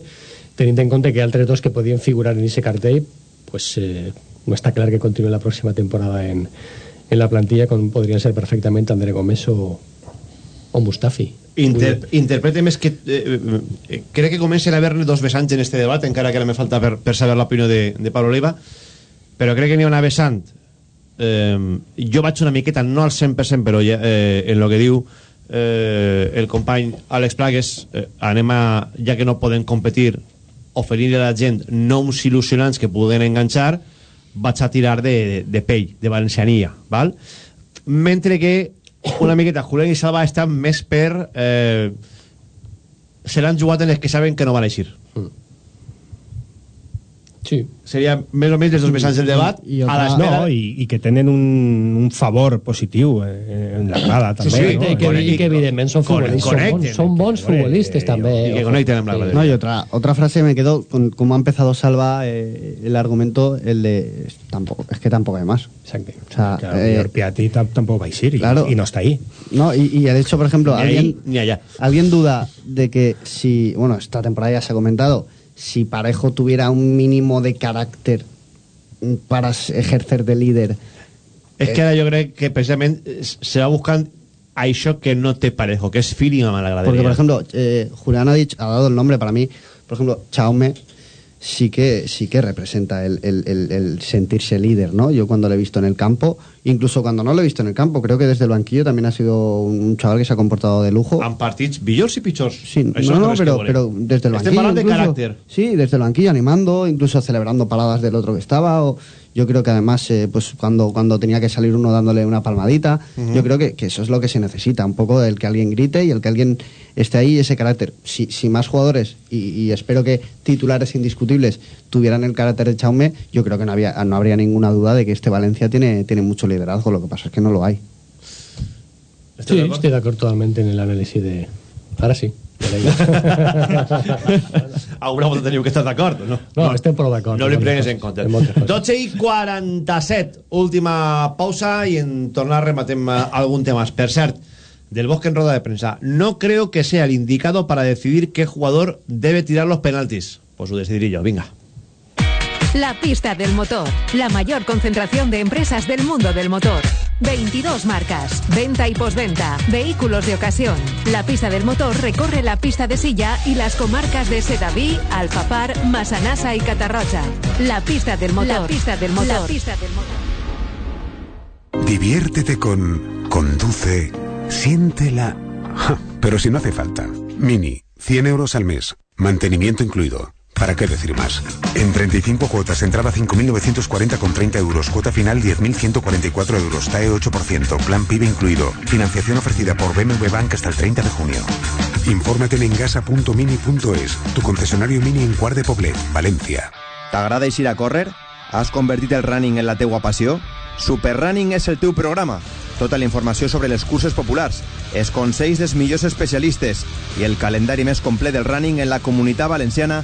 tenint en compte que altres dos que podien figurar en aquest cartell pues, eh, no està clar que continuï la pròxima temporada en, en la plantilla com podrien ser perfectament André Gómez o, o Mustafi Inter interprete més que eh, eh, crec que comencen a haver-ne dos vessants en este debat encara que ara me falta per, per saber l'opinió de, de Pablo Oliva però crec que n'hi ha una vessant eh, jo vaig una miqueta no al 100% però ja, eh, en lo que diu eh, el company Àlex Plagues eh, anem a, ja que no poden competir oferir a la gent noms il·lusionants que puguen enganxar vaig a tirar de, de, de pell, de valenciania val? mentre que una miqueta Julián i Salva estan més per eh, se l'han jugat en els que saben que no van a eixir Sí. seria més o menys els dos vessants del debat I, a l'espera no, i, i que tenen un, un favor positiu eh, en la grada també sí, no? i, que, i que evidentment són futbolistes són bons, són bons futbolistes també y que conecten amb la gradería. No, y otra, otra frase me quedó, con, como ha empezado Salva eh, el argumento, el de, tampoco, es que tampoco hay más. Exacto. O sea, Claro, eh, Piatti tam- tampoco va a ir y, Claro. y no está ahí No, y, y de hecho, por ejemplo, Ni ahí, alguien, ni allá. alguien duda de que si, bueno, esta temporada ya se ha comentado, si Parejo tuviera un mínimo de carácter para ejercer de líder. és que ara jo crec que precisament eh, se va buscant això que no té parejo que és feeling amb la gradería Porque, por ejemplo, eh, Julián ha, dicho, ha dado el nombre para mí, por ejemplo, Chaume sí que sí que representa el, el- el- el sentirse líder, ¿no? Yo cuando lo he visto en el campo, incluso cuando no lo he visto en el campo, creo que desde el banquillo también ha sido un chaval que se ha comportado de lujo. amb partits millors i pitjors Sí, no, no, pero, pero desde el Estem banquillo. de carácter. Sí, desde el banquillo animando, incluso celebrando paradas del otro que estaba. O, yo creo que además, eh, pues cuando, cuando tenía que salir uno dándole una palmadita, yo creo que, que eso es lo que se necesita, un poco el que alguien grite y el que alguien esté ahí, ese carácter. Si, si más jugadores, y, y espero que titulares indiscutibles tuvieran el carácter de Chaume, yo creo que no, había, no habría ninguna duda de que este Valencia tiene, tiene mucho liderazgo, lo que pasa es que no lo hay. Sí, estoy de acuerdo totalmente en el análisis de... Ahora sí. alguna volta teniu que estar d'acord no? No, estem prou d'acord. no li prengues en compte. En moltes coses. 12 i 47 última pausa y en tornar rematem eh, algún tema per cert del Bosque en rueda de prensa no creo que sea el indicado para decidir qué jugador debe tirar los penaltis. Pues lo decidiré yo, venga La pista del motor, la mayor concentración de empresas del mundo del motor. 22 marcas, venta y posventa, vehículos de ocasión. La pista del motor recorre la pista de silla y las comarcas de Sedaví, Alfafar, Masanasa y Catarrocha. La pista del motor. La pista del motor. La pista del motor. Diviértete con Conduce, siéntela. Pero si no hace falta. Mini, 100 euros al mes. Mantenimiento incluido. ¿Para qué decir más? En 35 cuotas, entrada 5.940 con 30 euros, cuota final 10.144 euros, TAE 8%, plan PIB incluido. Financiación ofrecida por BMW Bank hasta el 30 de junio. Infórmate en engasa.mini.es, tu concesionario Mini en Quart de Poblet, Valencia. T'agrada eixir a córrer? Has convertit el running en la teua? Super Running és el teu programa. Tota la sobre les curses populars, els consells dels millors especialistes i el calendari més complet del running en la comunitat valenciana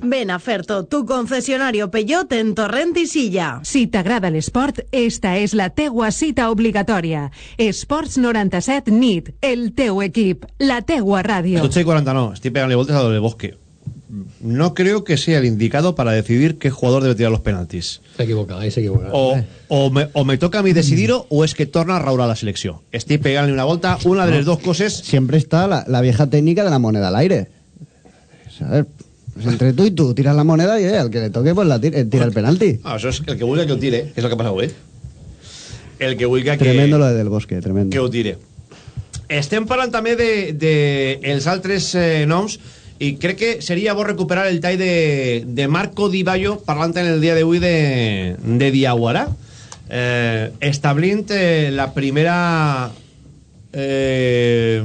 Ven a Ferto, tu concesionario Peugeot en Torrent i Silla. Si t'agrada l'esport, esta és la teua cita obligatòria. Esports 97 NIT, el teu equip, la teua ràdio. 12 y 40 no, estoy pegándole vueltas a del Bosque no creo que sea el indicado para decidir qué jugador debe tirar los penaltis S'ha equivocat, ahí s'ha equivocat. o, o, me, o me toca a mí decidir-ho o es que torna a Raúl a la selección estoy pegándole una vuelta una de las dos cosas Siempre está la, la vieja técnica de la moneda al aire. O sea, a ver, pues entre tú y tú tiras la moneda y eh, al que le toque pues la tira, eh, tira el penalti. Ah, eso es el que vulga que ho tire, que és el que passa avui. El que vulga que, Tremendo lo de del bosque, tremendo. que ho tire. Estem parlant també de, de els altres eh, noms i crec que seria bo recuperar el tall de, de Marco Di Baio parlant en el dia d'avui de, de Diaguara eh, establint eh, la primera eh,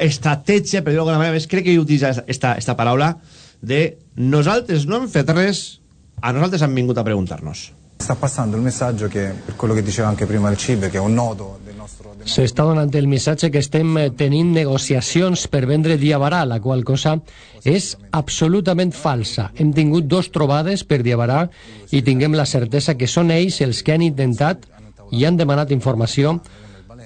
estratègia, per dir-ho d'alguna manera més, crec que he utilitzat esta, esta paraula de nosaltres no hem fet res a nosaltres han vingut a preguntar-nos Sta passando il messaggio che, per quello che diceva anche prima il CIB, che è un nodo del nostro... del S'està donant el missatge que estem eh, tenint negociacions per vendre Diabarà, la qual cosa és absolutament falsa. Hem tingut dos trobades per Diabarà i tinguem la certesa que són ells els que han intentat i han demanat informació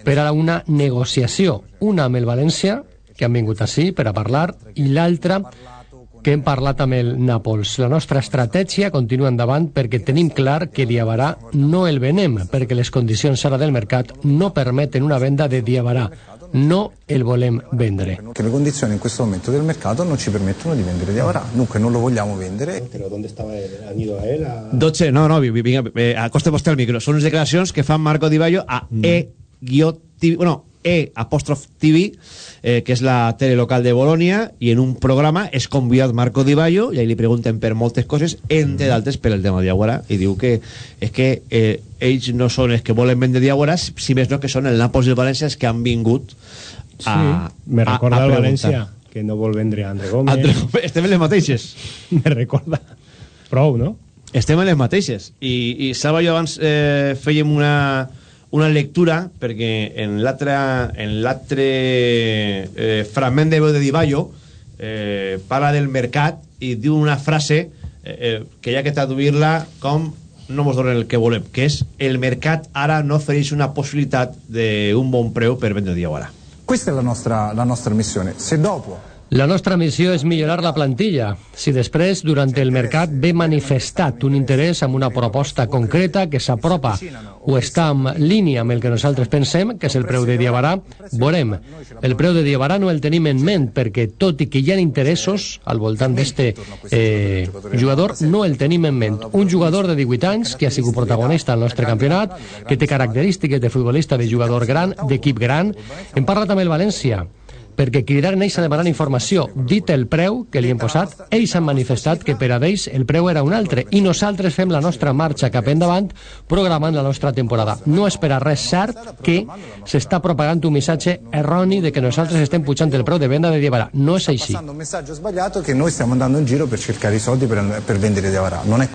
per a una negociació. Una amb el València, que han vingut així per a parlar, i l'altra que hem parlat amb el Nàpols. La nostra estratègia continua endavant perquè tenim clar que Diabarà no el venem, perquè les condicions ara del mercat no permeten una venda de Diabarà. No el volem vendre. Che le condizioni in questo momento del mercato non ci permettono di vendere Diavarà, dunque non lo vogliamo vendere. Però ¿dónde estaba él? ¿Han ido a él? A... 12, no, no, vi- vi- vinga, eh, acosta vostè el micro. Són unes declaracions que fan Marco Di Baio a E-TV, bueno, E apòstrof TV, eh, que és la tele local de Bolònia, i en un programa és convidat Marco Di Baio, i ahí li pregunten per moltes coses, entre d'altres per el tema de Diaguara, i diu que és que eh, ells no són els que volen vendre Diaguara, si més no que són el Nàpols i el València els que han vingut a, Sí, me a- recorda a el preguntar. València, que no vol vendre a André Gómez. André Gómez, estem en les mateixes. me recorda. Prou, no? Estem en les mateixes. I, i Salva, jo abans eh, fèiem una, una lectura, perquè en l'altre eh, fragment de veu de Diballo eh, parla del mercat i diu una frase eh, eh, que hi ha que traduir-la com no mos donen el que volem, que és el mercat ara no ofereix una possibilitat d'un bon preu per vendre Diawara. Questa è la nostra, la nostra missione. Se dopo La nostra missió és millorar la plantilla. Si després, durant el mercat, ve manifestat un interès amb una proposta concreta que s'apropa o està en línia amb el que nosaltres pensem, que és el preu de Diabarà, veurem. El preu de Diabarà no el tenim en ment, perquè tot i que hi ha interessos al voltant d'este eh, jugador, no el tenim en ment. Un jugador de 18 anys que ha sigut protagonista al nostre campionat, que té característiques de futbolista de jugador gran, d'equip gran. Hem parlat amb el València, perquè cridaren ells a demanar informació. Dit el preu que li hem posat, ells han manifestat que per a ells el preu era un altre i nosaltres fem la nostra marxa cap endavant programant la nostra temporada. No és per a res cert que s'està propagant un missatge erroni de que nosaltres estem pujant el preu de venda de Diabarà. No és així. passando un messaggio sbagliato che noi stiamo andando in giro per cercare i soldi per, per vendere Diavarà. Non è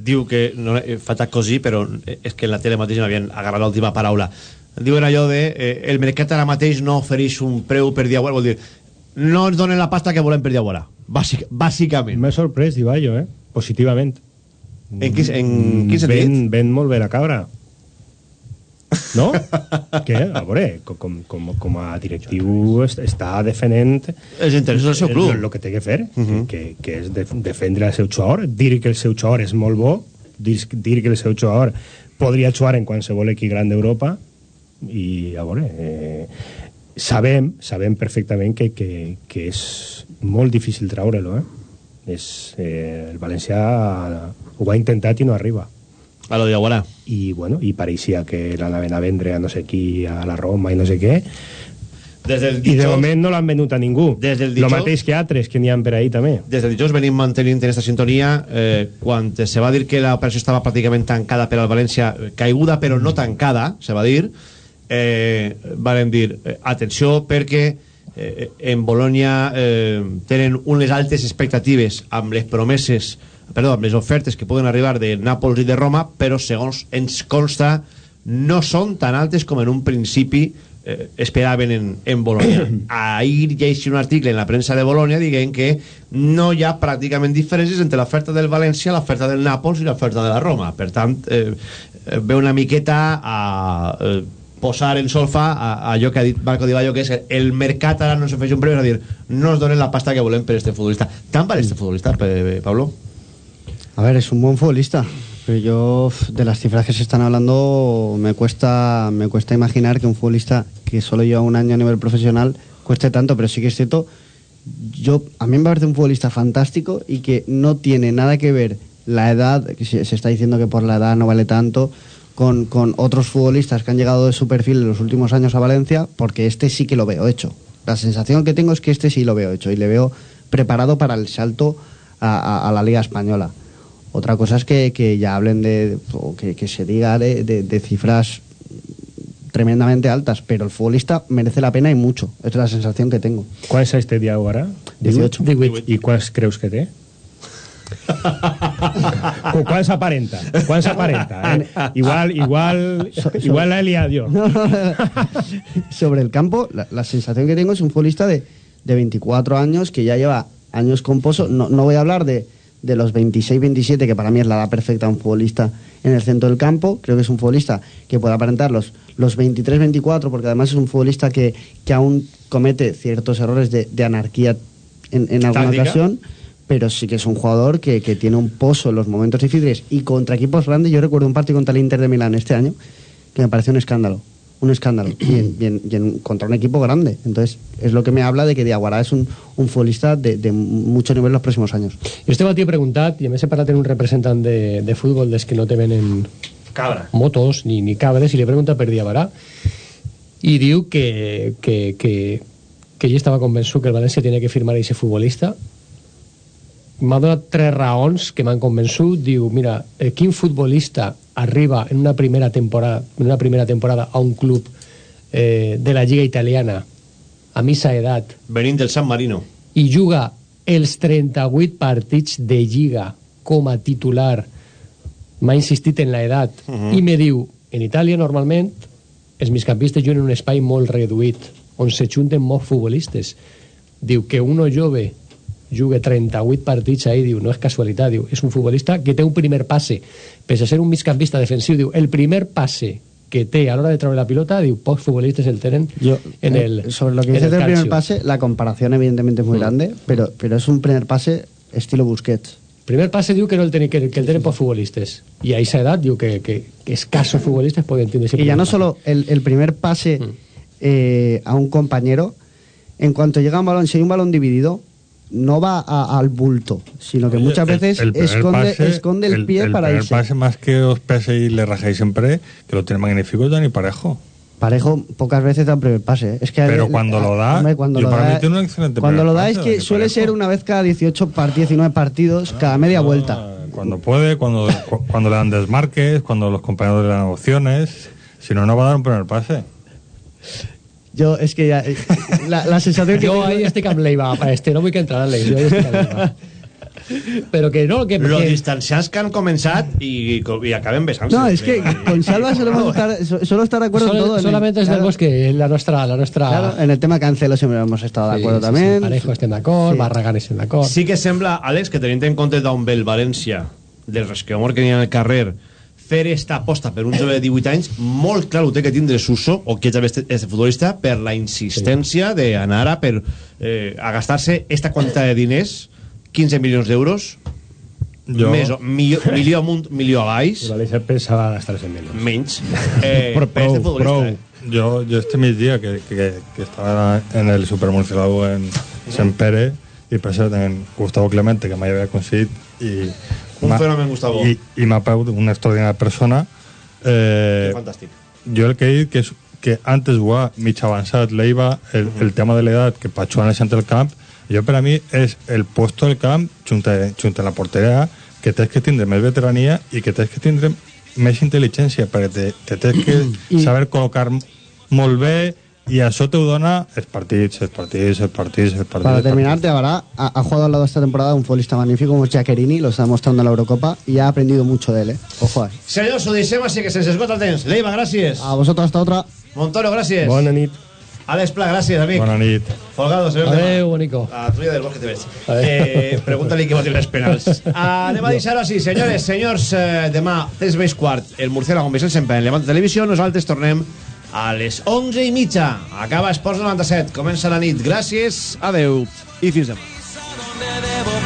diu que no he fatat così però és que en la tele mateix m'havien agarrat l'última paraula diuen allò de eh, el mercat ara mateix no ofereix un preu per Diaguara vol dir no ens donen la pasta que volem per Diaguara Bàsic, bàsicament M'ha sorprès, Diballo, eh? Positivament. en, quin, en quin sentit? Ven, ven molt bé la cabra. No? Què? A veure, com, com, com a directiu est- està defendent els interessos del seu club. el, el que té que fer, uh -huh. que, que és de, defendre el seu jugador, dir que el seu jugador és molt bo, dir, dir que el seu jugador podria jugar en qualsevol equip gran d'Europa i a veure eh, sabem, sabem perfectament que, que, que és molt difícil treure-lo eh? és, eh, el València ho va intentar i no arriba. A lo de Diaguara i, bueno, i pareixia que l'anaven a vendre a no sé qui a la Roma i no sé què. Des del i de dijous, moment no l'han venut a ningú. Des del el dijous- mateix que altres que n'hi ha per ahí també. Des del dijous venim mantenint en aquesta sintonia. Eh, quan se va dir que l'operació estava pràcticament tancada per al València caiguda però no tancada se va dir eh, varen dir eh, atenció perquè eh, en Bologna eh, tenen unes altes expectatives amb les promeses perdó, amb les ofertes que poden arribar de Nàpols i de Roma però segons ens consta no són tan altes com en un principi eh, esperaven en, en Bologna. Ahir llegeixi un article en la premsa de Bologna dient que no hi ha pràcticament diferències entre l'oferta del València, l'oferta del Nàpols i l'oferta de la Roma. Per tant, eh, eh, ve una miqueta a eh, posar en solfa a, a allò que ha dit Marco que és el mercat ara no un preu, és a no ens donen la pasta que volem per este futbolista. Tant val este futbolista, Pablo? A ver, es un buen futbolista. Pero yo, de las cifras que se están hablando, me cuesta, me cuesta imaginar que un futbolista que solo lleva un año a nivel profesional cueste tanto, pero sí que es cierto. Yo, a mí me parece un futbolista fantástico y que no tiene nada que ver la edad, que se está diciendo que por la edad no vale tanto, con, con otros futbolistas que han llegado de su perfil en los últimos años a Valencia, porque este sí que lo veo hecho. La sensación que tengo es que este sí lo veo hecho y le veo preparado para el salto a, a- a la Liga Española. Otra cosa es que, que ya hablen de, o que, que se diga de, de- de cifras tremendamente altas, pero el futbolista merece la pena y mucho. Es la sensación que tengo. Quants anys té Diago ara? 18. 18. I quants creus que té? Qu- Quants aparenta? Quants aparenta? Eh? Igual, igual, igual la he liat jo. Sobre el campo, la, la sensación que tengo es un futbolista de, de 24 años que ya lleva años con pozo. No, no voy a hablar de, de los 26-27, que para mí es la edad perfecta de un futbolista en el centro del campo. Creo que es un futbolista que puede aparentar los, los 23-24, porque además es un futbolista que, que aún comete ciertos errores de, de anarquía en, en alguna ocasión, pero sí que es un jugador que, que tiene un pozo en los momentos difíciles y contra equipos grandes. Yo recuerdo un partido contra el Inter de Milán este año que me pareció un escándalo. Un escándalo. Y, en- y en- y en- contra un equipo grande. Entonces, es lo que me habla de que Diaguará es un, un futbolista de, de mucho nivel los próximos años. Jo este matí he preguntat, i a més he parlat amb un representant de, de futbol des que no te venen Cabra. motos ni, ni cabres, i li he preguntat per Diabarà, i diu que, que, que, que ell estava convençut que el València tenia que firmar a aquest futbolista. M'ha donat tres raons que m'han convençut. Diu, mira, eh, quin futbolista arriba en una primera temporada, en una primera temporada a un club eh, de la Lliga Italiana a missa edat Venint del San Marino. i juga els 38 partits de Lliga com a titular m'ha insistit en l'edat uh Mhm. -huh. i me diu, en Itàlia normalment els migcampistes juguen en un espai molt reduït on se junten molts futbolistes diu que uno jove jugue 38 partits ahí, diu, no és casualitat diu, és un futbolista que té un primer passe. Pese a ser un migcampista defensiu, diu, el primer passe que té a l'hora de treure la pilota, diu, pocs futbolistes el tenen en Eh, el sobre lo que dices el del primer pase, la comparación evidentemente es muy grande, pero, pero es un primer pase estilo Busquets. primer pase diu que no el tenen, que, que el tenen pocs futbolistes. I a aquesta edat diu que, que, que escassos futbolistes poden tindre ese Y ya no pase. solo el, el primer pase eh, a un compañero, en cuanto llega un balón, si hay un balón dividido, no va a- al bulto, sino que Oye, muchas el- veces el esconde, pase- esconde el, pie el para irse. pase más que os pese y le rajéis siempre, que lo tiene magnífico Dani Parejo. Parejo pocas veces da el primer pase. Es que Pero cuando lo da, hombre, cuando lo para da, mí tiene un excelente cuando lo da pase, es que suele Parejo. ser una vez cada 18 partidos, 19 partidos, cada media vuelta. Cuando puede, cuando, cu- cuando le dan desmarques, cuando los compañeros le dan opciones. Si no, no va a dar un primer pase. Yo, es que ya, eh, la, la sensación que jo tengo- ahí estic amb l'Eiva este no vull que entrar en l'Eiva jo ahí l'Eiva però que no que, Los que distanciats que han començat i, i acaben besant-se. No, es que con Salva solemos estar, so- solo estar de acuerdo Sol- en todo. en el- solamente es del claro, Bosque la nostra, la nostra claro, en el tema Cancelo siempre hemos estado de Sí, acuerdo sí, sí, también. Parejo estem d'acord, Sí. Barragán estem d'acord Sí que sembla, Àlex, que tenint en compte d'on ve el València, del resquemor que n'hi ha al carrer, fer esta aposta per un jove de 18 anys, molt clar ho té que tindre Suso, o que ja este futbolista, per la insistència sí. d'anar a, per, eh, a gastar-se esta quantitat de diners, 15 milions d'euros, Jo- més, o- milió, amunt, milió a baix, València pensava gastar-se menys menys, eh, Però per este futbolista. eh? Yo, yo este mismo que, que, que estaba en el supermurciélago en Sant Pere y pensé en Gustavo Clemente, que me había conseguido y... Un fenomen, Gustavo. Y, y m'ha pagut una extraordinaria persona. Eh, Que fantàstic. jo el que he dit que, és, que antes jugar mig avançat l'Eiva, el, el tema de l'edat que per jugar en el camp jo per a mi és el puesto del camp junta, junta la porteria que tens que tindre més veterania i que tens que tindre més intel·ligència perquè te, te tens que saber col·locar molt bé i això te ho dona els partits, els partits, els partits, els partits. Para terminar. Teabará ha, ha jugado al lado esta temporada un futbolista magnífico como Giaccherini, lo está mostrando en la Eurocopa y ha aprendido mucho de él. ¿eh? Ojo ahí. Senyors, ho deixem així que se'ns esgota el temps. Leiva, gràcies. A vosotros hasta otra. Montoro, gràcies. bona nit Àlex Pla, gràcies, amic. Bona nit. Folgado, señor. adeu bonico La tuya del bosque te ves. Eh, Pregúntale qui va tirar els penals. Anem a deixar-ho així, senyores, senyors. Eh, demà, 3 veis quart, el Murciélago amb Vicent Semper en Levante Televisió. Nosaltres tornem a les 11 i mitja. Acaba Esports 97, comença la nit. Gràcies, adeu i fins demà.